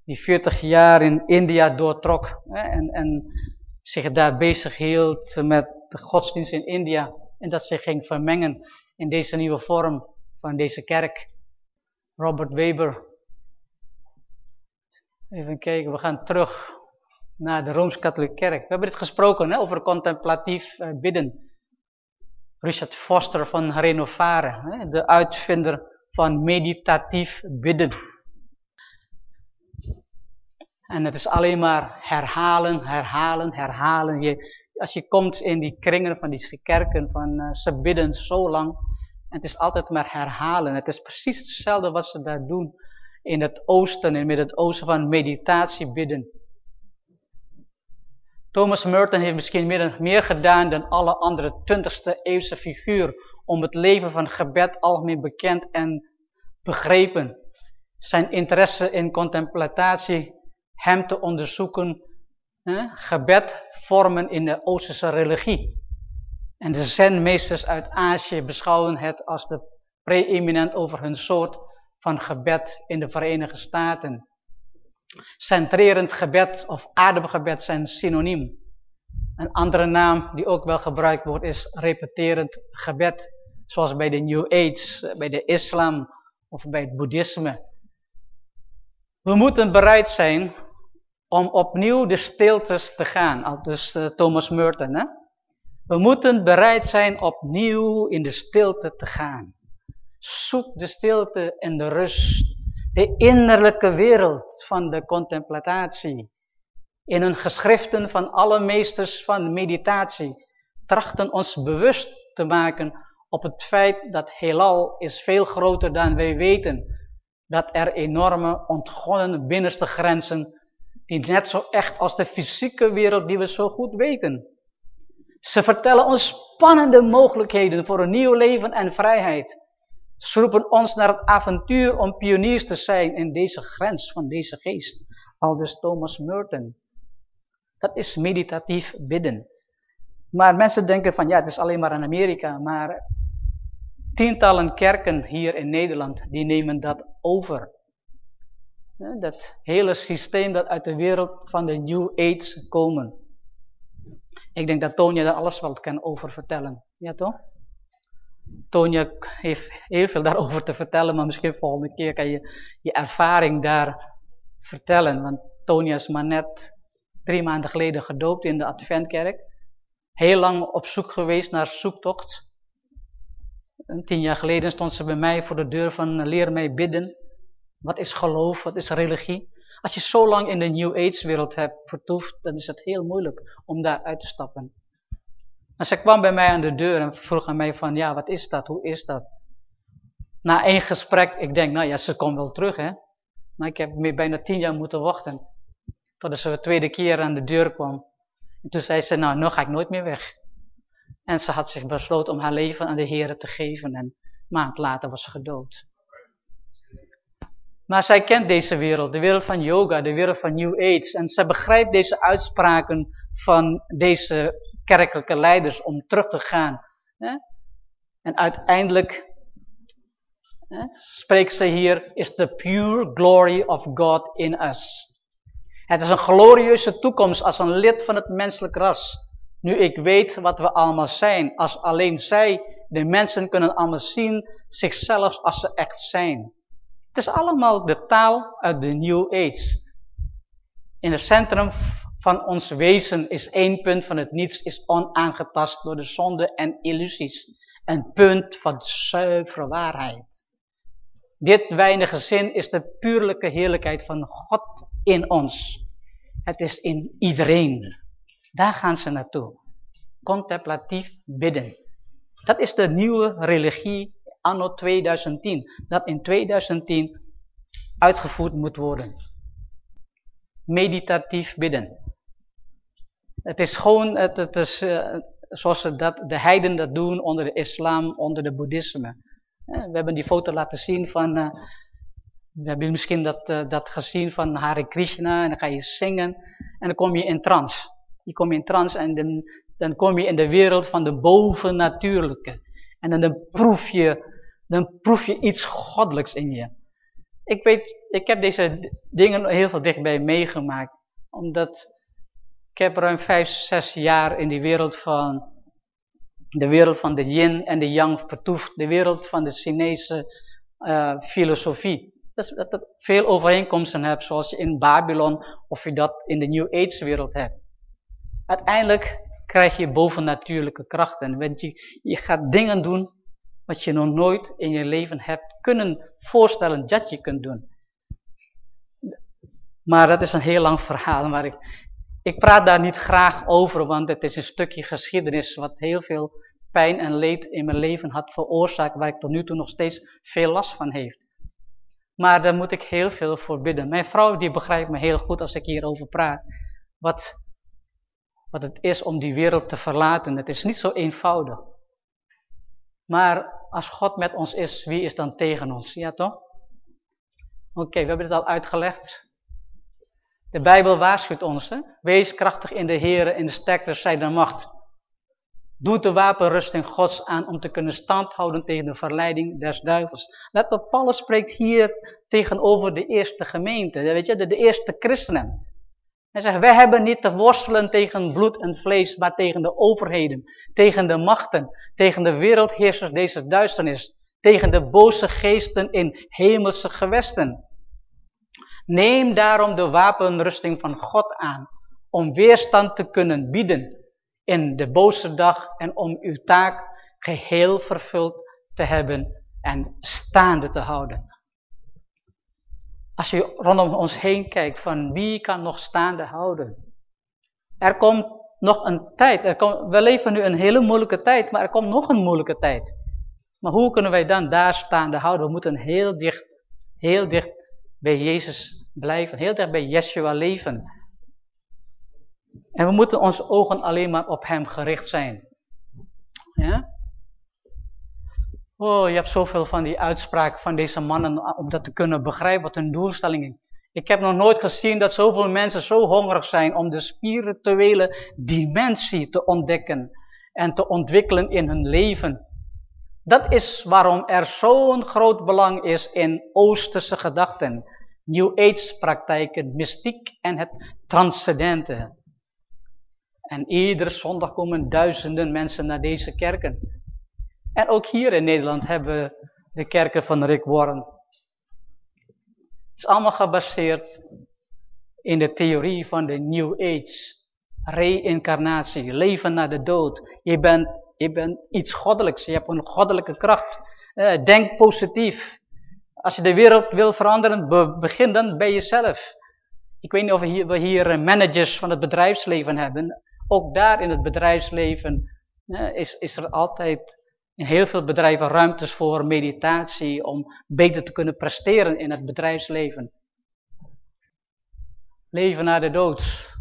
die 40 jaar in India doortrok hè, en, en zich daar bezig hield met de godsdienst in India. En dat zich ging vermengen in deze nieuwe vorm van deze kerk. Robert Weber. Even kijken, we gaan terug naar de Rooms-Katholieke Kerk. We hebben dit gesproken hè, over contemplatief uh, bidden. Richard Foster van Renovare, hè, de uitvinder van meditatief bidden. En het is alleen maar herhalen, herhalen, herhalen. Je, als je komt in die kringen van die kerken, van, uh, ze bidden zo lang. Het is altijd maar herhalen. Het is precies hetzelfde wat ze daar doen in het oosten, in het oosten van meditatie bidden. Thomas Merton heeft misschien meer, gedaan dan alle andere 20e eeuwse figuur om het leven van gebed algemeen bekend en begrepen. Zijn interesse in contemplatie, hem te onderzoeken, hè, gebed vormen in de Oosterse religie. En de zenmeesters uit Azië beschouwen het als de preeminent over hun soort van gebed in de Verenigde Staten. Centrerend gebed of ademgebed zijn synoniem. Een andere naam die ook wel gebruikt wordt is repeterend gebed. Zoals bij de New Age, bij de islam of bij het boeddhisme. We moeten bereid zijn om opnieuw de stiltes te gaan. Al dus uh, Thomas Merton. Hè? We moeten bereid zijn opnieuw in de stilte te gaan. Zoek de stilte en de rust. De innerlijke wereld van de contemplatie. In hun geschriften van alle meesters van meditatie trachten ons bewust te maken op het feit dat heelal is veel groter dan wij weten. Dat er enorme ontgonnen binnenste grenzen, die net zo echt als de fysieke wereld die we zo goed weten. Ze vertellen ons spannende mogelijkheden voor een nieuw leven en vrijheid. Ze ons naar het avontuur om pioniers te zijn in deze grens van deze geest. Aldus Thomas Merton. Dat is meditatief bidden. Maar mensen denken van ja, het is alleen maar in Amerika. Maar tientallen kerken hier in Nederland, die nemen dat over. Dat hele systeem dat uit de wereld van de New Age komen. Ik denk dat Tonya daar alles wel kan over vertellen. Ja toch? Tonya heeft heel veel daarover te vertellen, maar misschien volgende keer kan je je ervaring daar vertellen. Want Tonya is maar net drie maanden geleden gedoopt in de Adventkerk. Heel lang op zoek geweest naar zoektocht. En tien jaar geleden stond ze bij mij voor de deur van leer mij bidden. Wat is geloof? Wat is religie? Als je zo lang in de New Age wereld hebt vertoefd, dan is het heel moeilijk om daar uit te stappen. En ze kwam bij mij aan de deur en vroeg aan mij van, ja, wat is dat? Hoe is dat? Na één gesprek, ik denk, nou ja, ze komt wel terug, hè. Maar ik heb bijna tien jaar moeten wachten. Totdat ze de tweede keer aan de deur kwam. En toen zei ze, nou, nu ga ik nooit meer weg. En ze had zich besloten om haar leven aan de Heer te geven. En een maand later was ze gedood. Maar zij kent deze wereld, de wereld van yoga, de wereld van New Age. En zij begrijpt deze uitspraken van deze kerkelijke leiders om terug te gaan. En uiteindelijk spreekt ze hier, is the pure glory of God in us. Het is een glorieuze toekomst als een lid van het menselijk ras. Nu ik weet wat we allemaal zijn, als alleen zij, de mensen, kunnen allemaal zien zichzelf als ze echt zijn. Het is allemaal de taal uit de New Age. In het centrum van ons wezen is één punt van het niets, is onaangetast door de zonde en illusies. Een punt van zuivere waarheid. Dit weinige zin is de puurlijke heerlijkheid van God in ons. Het is in iedereen. Daar gaan ze naartoe. Contemplatief bidden. Dat is de nieuwe religie anno 2010. Dat in 2010 uitgevoerd moet worden. Meditatief bidden. Het is gewoon, het, het is, uh, zoals dat, de heiden dat doen onder de islam, onder de boeddhisme. Uh, we hebben die foto laten zien van, uh, we hebben misschien dat, dat gezien van Hare Krishna en dan ga je zingen en dan kom je in trance. Je komt in trance en dan, dan kom je in de wereld van de bovennatuurlijke. En dan, dan proef je dan proef je iets goddelijks in je. Ik weet, ik heb deze dingen heel veel dichtbij meegemaakt. Omdat ik heb ruim vijf, zes jaar in die wereld van, de wereld van de yin en de yang vertoefd. De wereld van de Chinese uh, filosofie. Dus dat het veel overeenkomsten hebt, zoals je in Babylon of je dat in de New Age wereld hebt. Uiteindelijk krijg je bovennatuurlijke krachten. Je, je gaat dingen doen wat je nog nooit in je leven hebt kunnen voorstellen dat je kunt doen. Maar dat is een heel lang verhaal, maar ik, ik praat daar niet graag over, want het is een stukje geschiedenis wat heel veel pijn en leed in mijn leven had veroorzaakt, waar ik tot nu toe nog steeds veel last van heeft. Maar daar moet ik heel veel voor bidden. Mijn vrouw die begrijpt me heel goed als ik hierover praat. Wat wat het is om die wereld te verlaten. Het is niet zo eenvoudig. Maar als God met ons is, wie is dan tegen ons? Ja toch? Oké, we hebben het al uitgelegd. De Bijbel waarschuwt ons. Hè? Wees krachtig in de Heer en de sterkte zijn macht. Doe de wapenrusting Gods aan om te kunnen standhouden tegen de verleiding des duivels. Let op, Paulus spreekt hier tegenover de eerste gemeente, weet je, de, de eerste christenen. Hij zegt, wij hebben niet te worstelen tegen bloed en vlees, maar tegen de overheden, tegen de machten, tegen de wereldheersers deze duisternis, tegen de boze geesten in hemelse gewesten. Neem daarom de wapenrusting van God aan, om weerstand te kunnen bieden in de boze dag en om uw taak geheel vervuld te hebben en staande te houden. Als je rondom ons heen kijkt van wie kan nog staande houden. Er komt nog een tijd, er komt, we leven nu een hele moeilijke tijd, maar er komt nog een moeilijke tijd. Maar hoe kunnen wij dan daar staande houden? We moeten heel dicht, heel dicht bij Jezus blijven, heel dicht bij Yeshua leven. En we moeten onze ogen alleen maar op Hem gericht zijn. Ja? Oh, je hebt zoveel van die uitspraken van deze mannen om dat te kunnen begrijpen wat hun doelstelling is. Ik heb nog nooit gezien dat zoveel mensen zo hongerig zijn om de spirituele dimensie te ontdekken en te ontwikkelen in hun leven. Dat is waarom er zo'n groot belang is in Oosterse gedachten, New Age praktijken, mystiek en het transcendente. En iedere zondag komen duizenden mensen naar deze kerken. En ook hier in Nederland hebben we de kerken van Rick Warren. Het is allemaal gebaseerd in de theorie van de New Age. Reïncarnatie, leven na de dood. Je bent, je bent iets goddelijks, je hebt een goddelijke kracht. Eh, denk positief. Als je de wereld wil veranderen, begin dan bij jezelf. Ik weet niet of we hier, hier managers van het bedrijfsleven hebben. Ook daar in het bedrijfsleven eh, is, is er altijd in heel veel bedrijven ruimtes voor meditatie om beter te kunnen presteren in het bedrijfsleven. Leven na de dood.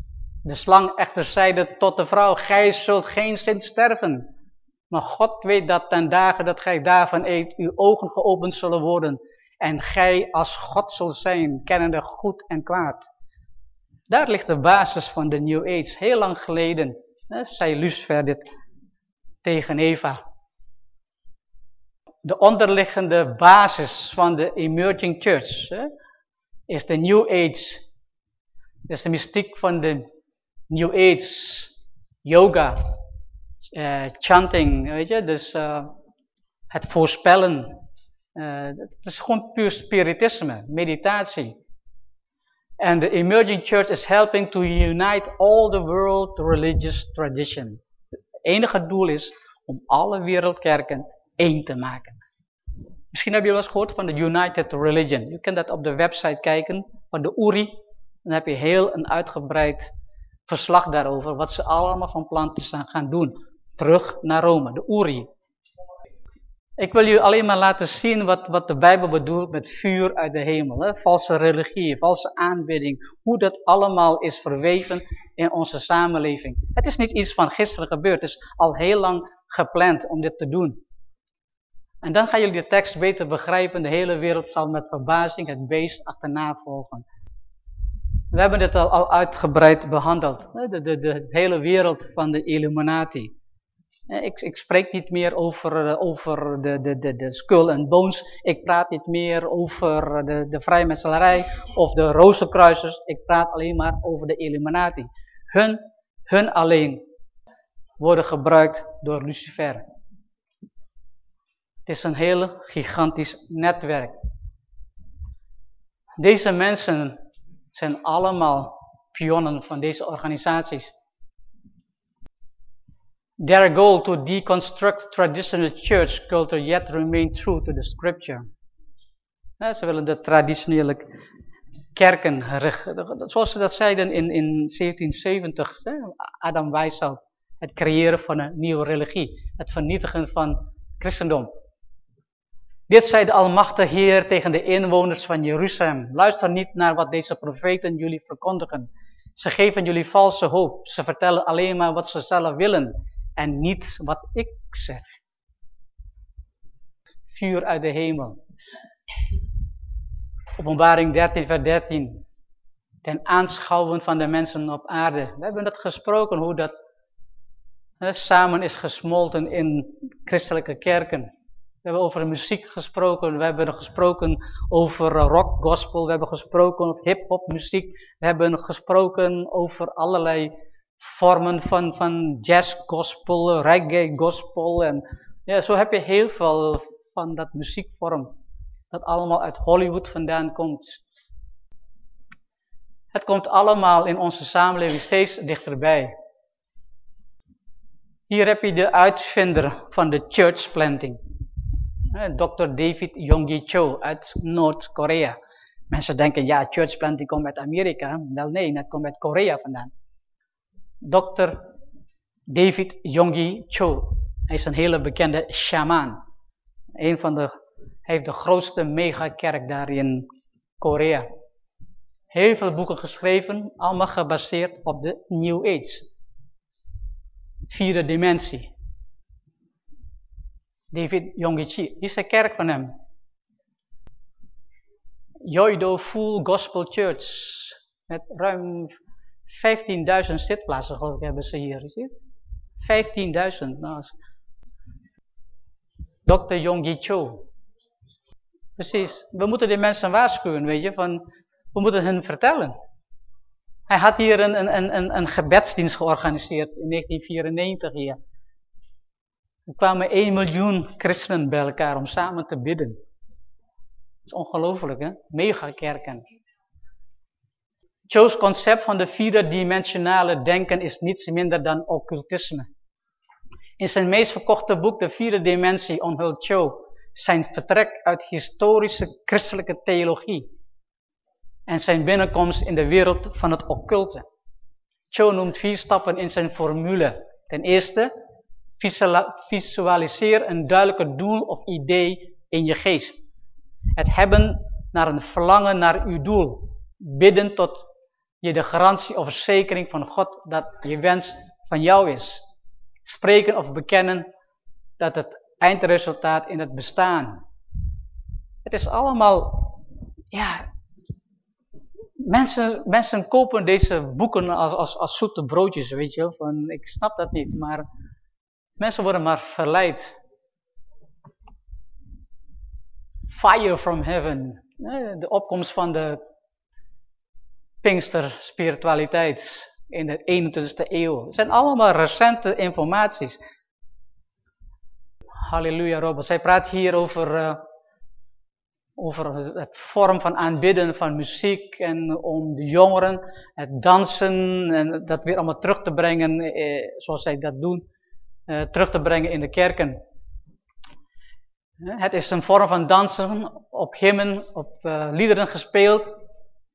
De slang echter zeide tot de vrouw, gij zult geen zin sterven. Maar God weet dat ten dagen dat gij daarvan eet, uw ogen geopend zullen worden. En gij als God zult zijn, kennende goed en kwaad. Daar ligt de basis van de New Age. Heel lang geleden zei Lucifer dit tegen Eva de onderliggende basis van de emerging church hè, is de New Age. is de mystiek van de New Age, yoga, uh, chanting, weet je, dus uh, het voorspellen. Het is gewoon puur spiritisme, meditatie. And the emerging church is helping to unite all the world religious tradition. Het enige doel is om alle wereldkerken één te maken. Misschien heb je wel eens gehoord van de United Religion. Je kunt dat op de website kijken van de URI. Dan heb je heel een uitgebreid verslag daarover, wat ze allemaal van plan zijn gaan doen. Terug naar Rome, de URI. Ik wil jullie alleen maar laten zien wat, wat de Bijbel bedoelt met vuur uit de hemel. Hè? Valse religie, valse aanbidding. Hoe dat allemaal is verweven in onze samenleving. Het is niet iets van gisteren gebeurd. Het is al heel lang gepland om dit te doen. En dan gaan jullie de tekst beter begrijpen. De hele wereld zal met verbazing het beest achterna volgen. We hebben dit al, al uitgebreid behandeld. De, de, de, hele wereld van de Illuminati. Ik, ik spreek niet meer over, eh, over de, de, de, skull and bones. Ik praat niet meer over de, de vrijmetselarij of de rozenkruisers. Ik praat alleen maar over de Illuminati. Hun, hun alleen worden gebruikt door Lucifer. Het is een heel gigantisch netwerk. Deze mensen zijn allemaal pionnen van deze organisaties. Their goal to deconstruct traditional church culture yet remain true to the scripture. ze willen de traditionele kerken, zoals ze dat zeiden in, in 1770, Adam Weishaupt, het creëren van een nieuwe religie, het vernietigen van christendom. Dit zei de Almachtige Heer tegen de inwoners van Jeruzalem. Luister niet naar wat deze profeten jullie verkondigen. Ze geven jullie valse hoop. Ze vertellen alleen maar wat ze zelf willen en niet wat ik zeg. Vuur uit de hemel. Openbaring 13, vers 13. Ten aanschouwen van de mensen op aarde. We hebben dat gesproken, hoe dat samen is gesmolten in christelijke kerken. We hebben over muziek gesproken, we hebben gesproken over rock, gospel, we hebben gesproken over hip-hop muziek, we hebben gesproken over allerlei vormen van, van jazz, gospel, reggae, gospel. En ja, zo heb je heel veel van dat muziekvorm, dat allemaal uit Hollywood vandaan komt. Het komt allemaal in onze samenleving steeds dichterbij. Hier heb je de uitvinder van de church planting. Dr. David Yonggi Cho uit Noord-Korea. Mensen denken, ja, church planting komt uit Amerika. Wel nee, dat komt uit Korea vandaan. Dr. David Yonggi Cho. Hij is een hele bekende shaman. Een van de, hij heeft de grootste megakerk daar in Korea. Heel veel boeken geschreven, allemaal gebaseerd op de New Age. Vierde dimensie. David Yonggi is de kerk van hem. Joido Full Gospel Church. Met ruim 15.000 zitplaatsen geloof ik hebben ze hier. 15.000. Nou, Dr. Yonggi Cho. Precies. We moeten die mensen waarschuwen, weet je. Van, we moeten hen vertellen. Hij had hier een, een, een, een gebedsdienst georganiseerd in 1994 hier. Er kwamen 1 miljoen christenen bij elkaar om samen te bidden. Dat is ongelooflijk, hè? Megakerken. Cho's concept van de vierde-dimensionale denken is niets minder dan occultisme. In zijn meest verkochte boek, De Vierde Dimensie, onthult Cho zijn vertrek uit historische christelijke theologie en zijn binnenkomst in de wereld van het occulte. Cho noemt vier stappen in zijn formule. Ten eerste, Visualiseer een duidelijke doel of idee in je geest. Het hebben naar een verlangen naar uw doel. Bidden tot je de garantie of verzekering van God dat je wens van jou is. Spreken of bekennen dat het eindresultaat in het bestaan. Het is allemaal, ja, mensen, mensen kopen deze boeken als, als, als zoete broodjes, weet je. Van, ik snap dat niet, maar Mensen worden maar verleid. Fire from heaven. De opkomst van de Pinkster spiritualiteit in de 21ste eeuw. Het zijn allemaal recente informaties. Halleluja Robert. Zij praat hier over, uh, over het vorm van aanbidden van muziek en om de jongeren, het dansen en dat weer allemaal terug te brengen eh, zoals zij dat doen. Eh, terug te brengen in de kerken. Het is een vorm van dansen, op hymnen, op liederen gespeeld,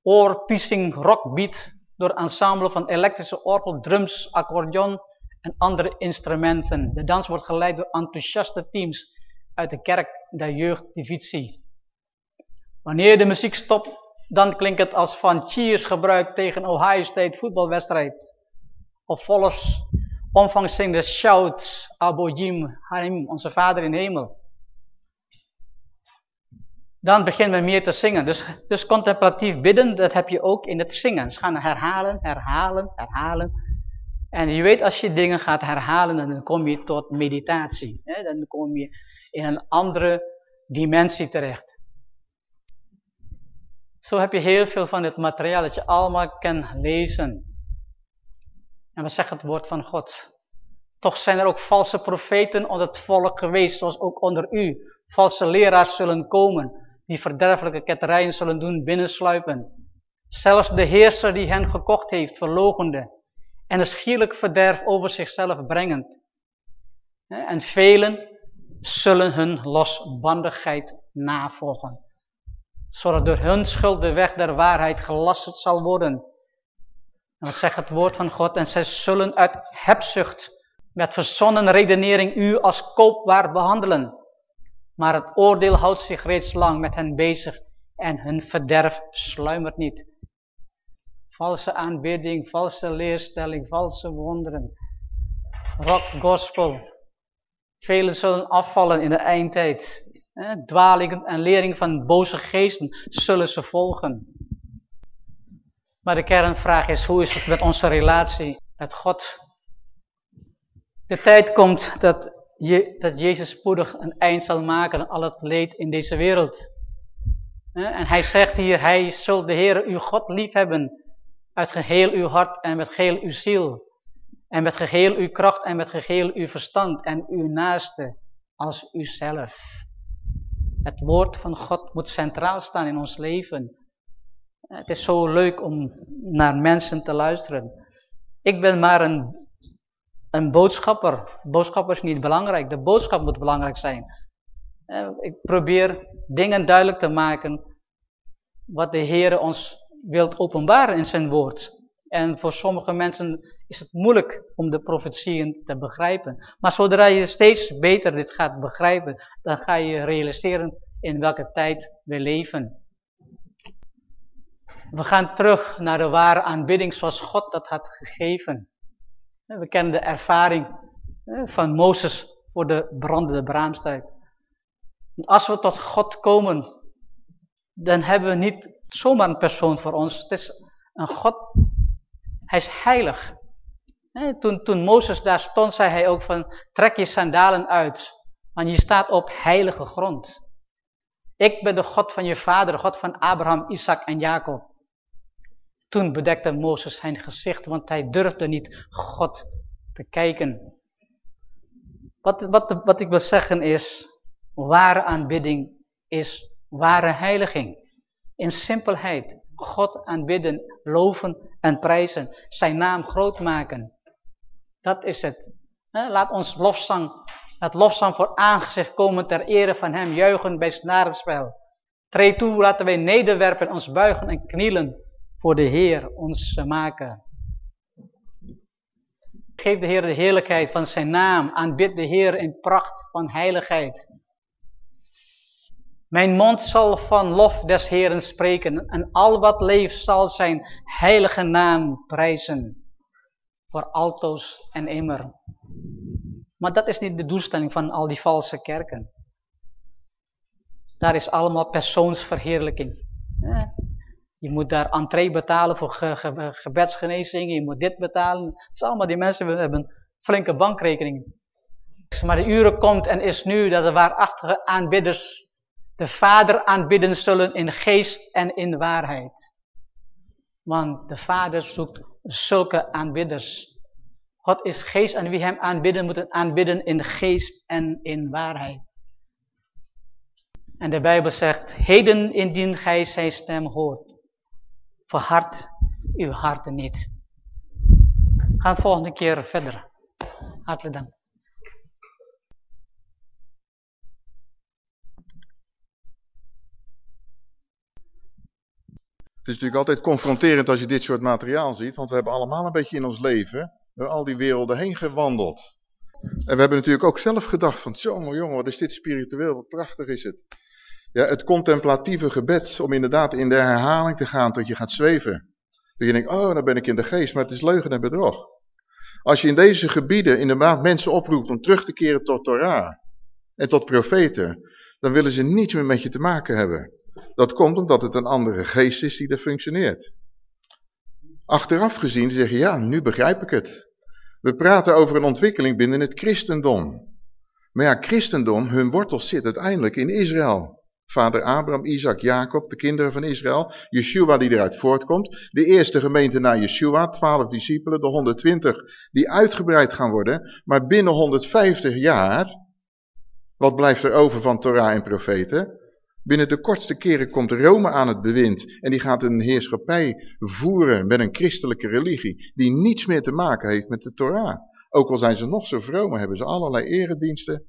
oorpiecing rockbeat door ensemble van elektrische orgel, drums, accordeon en andere instrumenten. De dans wordt geleid door enthousiaste teams uit de kerk der jeugddivisie. Wanneer de muziek stopt, dan klinkt het als van cheers gebruikt tegen Ohio State voetbalwedstrijd. Of volgens omvangzingende shout, Abojim, Harim, onze Vader in de hemel. Dan beginnen we meer te zingen. Dus, dus contemplatief bidden, dat heb je ook in het zingen. Ze gaan herhalen, herhalen, herhalen. En je weet, als je dingen gaat herhalen, dan kom je tot meditatie. Hè? Dan kom je in een andere dimensie terecht. Zo heb je heel veel van het materiaal dat je allemaal kan lezen. En we zeggen het woord van God. Toch zijn er ook valse profeten onder het volk geweest, zoals ook onder u. Valse leraars zullen komen, die verderfelijke ketterijen zullen doen binnensluipen. Zelfs de heerser die hen gekocht heeft, verlogende. En een schierlijk verderf over zichzelf brengend. En velen zullen hun losbandigheid navolgen. Zodat door hun schuld de weg der waarheid gelasterd zal worden. En wat zegt het woord van God? En zij zullen uit hebzucht met verzonnen redenering u als koopwaar behandelen. Maar het oordeel houdt zich reeds lang met hen bezig en hun verderf sluimert niet. Valse aanbidding, valse leerstelling, valse wonderen. Rock, gospel. Velen zullen afvallen in de eindtijd. Dwalingen en lering van boze geesten zullen ze volgen. Maar de kernvraag is, hoe is het met onze relatie met God? De tijd komt dat, dat Jezus spoedig een eind zal maken aan al het leed in deze wereld. En hij zegt hier, hij zult de Heer uw God liefhebben uit geheel uw hart en met geheel uw ziel. En met geheel uw kracht en met geheel uw verstand en uw naaste als uzelf. Het woord van God moet centraal staan in ons leven. Het is zo leuk om naar mensen te luisteren. Ik ben maar een, een boodschapper. Boodschapper is niet belangrijk. De boodschap moet belangrijk zijn. Eh, ik probeer dingen duidelijk te maken wat de Heer ons wilt openbaren in zijn woord. En voor sommige mensen is het moeilijk om de profetieën te begrijpen. Maar zodra je steeds beter dit gaat begrijpen, dan ga je realiseren in welke tijd we leven. We gaan terug naar de ware aanbidding zoals God dat had gegeven. We kennen de ervaring van Mozes voor de brandende braamstijd. Als we tot God komen, dan hebben we niet zomaar een persoon voor ons. Het is een God, hij is heilig. Toen, toen Mozes daar stond, zei hij ook van, trek je sandalen uit, want je staat op heilige grond. Ik ben de God van je vader, de God van Abraham, Isaac en Jacob. Toen bedekte Mozes zijn gezicht, want hij durfde niet God te kijken. Wat, wat, wat ik wil zeggen is, ware aanbidding is ware heiliging. In simpelheid, God aanbidden, loven en prijzen, zijn naam groot maken. Dat is het. Laat ons lofzang, het lofzang voor aangezicht komen ter ere van hem, juichen bij snarenspel. Treed toe, laten wij nederwerpen, ons buigen en knielen voor de Heer, ons maken. Geef de Heer de heerlijkheid van zijn naam, aanbid de Heer in pracht van heiligheid. Mijn mond zal van lof des Heeren spreken en al wat leeft zal zijn heilige naam prijzen. Voor altoos en immer. Maar dat is niet de doelstelling van al die valse kerken. Daar is allemaal persoonsverheerlijking. Je moet daar entree betalen voor ge ge gebedsgenezingen, je moet dit betalen. Het is allemaal, die mensen hebben flinke bankrekeningen. Maar de uren komt en is nu dat de waarachtige aanbidders de Vader aanbidden zullen in geest en in waarheid. Want de Vader zoekt zulke aanbidders. God is geest en wie hem aanbidden moeten aanbidden in geest en in waarheid. En de Bijbel zegt, heden indien gij zijn stem hoort, verhard uw harten niet. Gaan volgende keer verder. Hartelijk dank. Het is natuurlijk altijd confronterend als je dit soort materiaal ziet, want we hebben allemaal een beetje in ons leven door al die werelden heen gewandeld. En we hebben natuurlijk ook zelf gedacht van, jongen, jongen, wat is dit spiritueel, wat prachtig is het. Ja, het contemplatieve gebed, om inderdaad in de herhaling te gaan tot je gaat zweven. Dat je denkt, oh, dan ben ik in de geest, maar het is leugen en bedrog. Als je in deze gebieden inderdaad mensen oproept om terug te keren tot Torah en tot profeten, dan willen ze niets meer met je te maken hebben. Dat komt omdat het een andere geest is die er functioneert. Achteraf gezien zeggen ja, nu begrijp ik het. We praten over een ontwikkeling binnen het christendom. Maar ja, christendom, hun wortels zitten uiteindelijk in Israël. Vader Abraham, Isaac, Jacob, de kinderen van Israël. Yeshua die eruit voortkomt. De eerste gemeente na Yeshua, 12 discipelen, de 120 die uitgebreid gaan worden. Maar binnen 150 jaar, wat blijft er over van Torah en profeten? Binnen de kortste keren komt Rome aan het bewind en die gaat een heerschappij voeren met een christelijke religie die niets meer te maken heeft met de Torah. Ook al zijn ze nog zo vroom, hebben ze allerlei erediensten.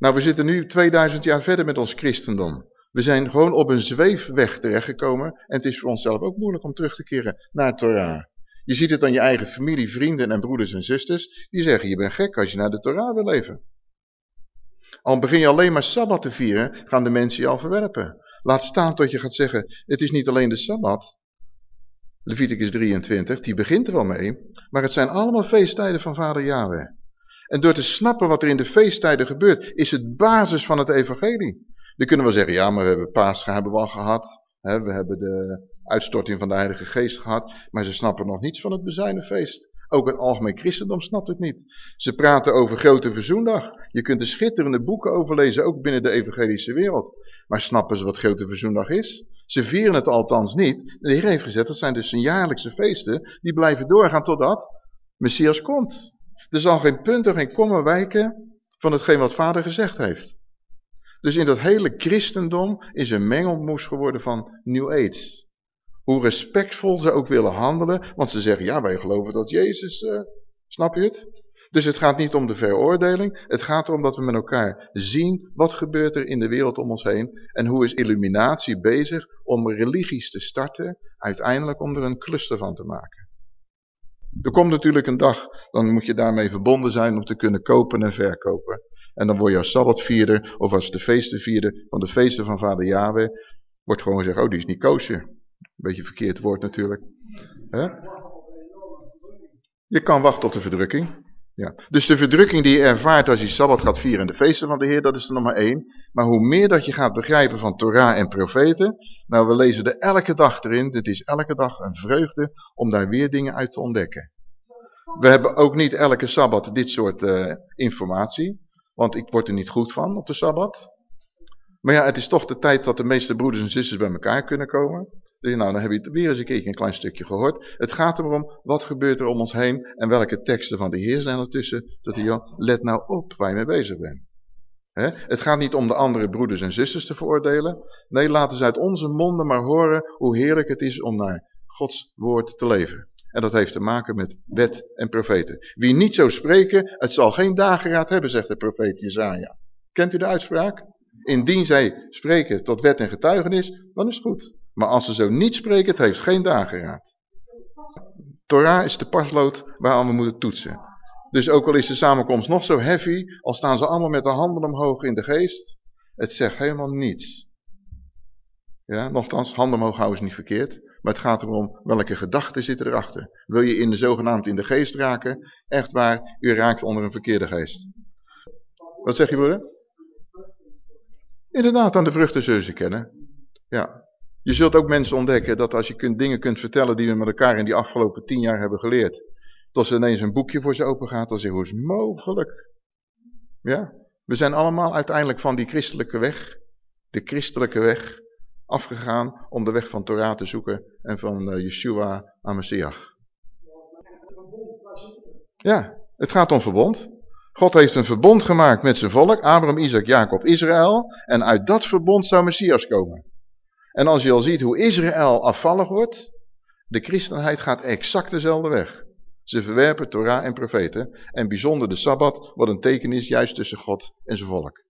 Nou, we zitten nu 2000 jaar verder met ons christendom. We zijn gewoon op een zweefweg terechtgekomen en het is voor onszelf ook moeilijk om terug te keren naar Torah. Je ziet het aan je eigen familie, vrienden en broeders en zusters. Die zeggen, je bent gek als je naar de Torah wil leven. Al begin je alleen maar Sabbat te vieren, gaan de mensen je al verwerpen. Laat staan tot je gaat zeggen, het is niet alleen de Sabbat. Leviticus 23, die begint er wel mee. Maar het zijn allemaal feesttijden van vader Yahweh. En door te snappen wat er in de feesttijden gebeurt, is het basis van het evangelie. Dan kunnen we zeggen, ja, maar we hebben Pascha hebben we al gehad. Hè, we hebben de uitstorting van de Heilige Geest gehad. Maar ze snappen nog niets van het bezuinenfeest. Ook het algemeen christendom snapt het niet. Ze praten over grote verzoendag. Je kunt er schitterende boeken over lezen, ook binnen de evangelische wereld. Maar snappen ze wat grote verzoendag is? Ze vieren het althans niet. De Heer heeft gezegd, dat zijn dus zijn jaarlijkse feesten. Die blijven doorgaan totdat Messias komt. Er zal geen punt of geen komma wijken van hetgeen wat vader gezegd heeft. Dus in dat hele christendom is een mengelmoes geworden van New Age. Hoe respectvol ze ook willen handelen, want ze zeggen, ja wij geloven dat Jezus, uh, snap je het? Dus het gaat niet om de veroordeling, het gaat erom dat we met elkaar zien wat gebeurt er in de wereld om ons heen en hoe is illuminatie bezig om religies te starten, uiteindelijk om er een cluster van te maken. Er komt natuurlijk een dag, dan moet je daarmee verbonden zijn om te kunnen kopen en verkopen. En dan word je als Sabbatvierder of als de feestenvierder van de feesten van vader Yahweh, wordt gewoon gezegd, oh die is niet koosje. Beetje verkeerd woord natuurlijk. Je kan wachten op de verdrukking. Ja. Dus de verdrukking die je ervaart als je Sabbat gaat vieren en de feesten van de Heer, dat is er nog maar één. Maar hoe meer dat je gaat begrijpen van Torah en profeten, nou we lezen er elke dag erin, dit is elke dag een vreugde om daar weer dingen uit te ontdekken. We hebben ook niet elke Sabbat dit soort uh, informatie, want ik word er niet goed van op de Sabbat. Maar ja, het is toch de tijd dat de meeste broeders en zusters bij elkaar kunnen komen. Dus nou, dan heb je het weer eens een keer een klein stukje gehoord. Het gaat erom, wat gebeurt er om ons heen en welke teksten van de Heer zijn ertussen. Dat hij, let nou op waar je mee bezig bent. Het gaat niet om de andere broeders en zusters te veroordelen. Nee, laten ze uit onze monden maar horen hoe heerlijk het is om naar Gods woord te leven. En dat heeft te maken met wet en profeten. Wie niet zo spreken, het zal geen dageraad hebben, zegt de profeet Jezaja. Kent u de uitspraak? Indien zij spreken tot wet en getuigenis, dan is het goed. Maar als ze zo niet spreken, het heeft geen dageraad. Torah is de paslood waar we moeten toetsen. Dus ook al is de samenkomst nog zo heavy, al staan ze allemaal met de handen omhoog in de geest, het zegt helemaal niets. Ja, nogthans, handen omhoog houden is niet verkeerd, maar het gaat erom welke gedachten zitten erachter. Wil je in de zogenaamd in de geest raken? Echt waar, u raakt onder een verkeerde geest. Wat zeg je broeder? Inderdaad, aan de vruchten zullen kennen. Ja, je zult ook mensen ontdekken dat als je kunt, dingen kunt vertellen die we met elkaar in die afgelopen tien jaar hebben geleerd. Tot ze ineens een boekje voor ze open gaat, dan zeggen hoe is mogelijk? Ja, we zijn allemaal uiteindelijk van die christelijke weg, de christelijke weg, afgegaan om de weg van Torah te zoeken en van uh, Yeshua aan Messias. Ja, het gaat om verbond. God heeft een verbond gemaakt met zijn volk, Abraham, Isaac, Jacob, Israël. En uit dat verbond zou Messias komen. En als je al ziet hoe Israël afvallig wordt, de christenheid gaat exact dezelfde weg. Ze verwerpen Torah en profeten en bijzonder de Sabbat, wat een teken is juist tussen God en zijn volk.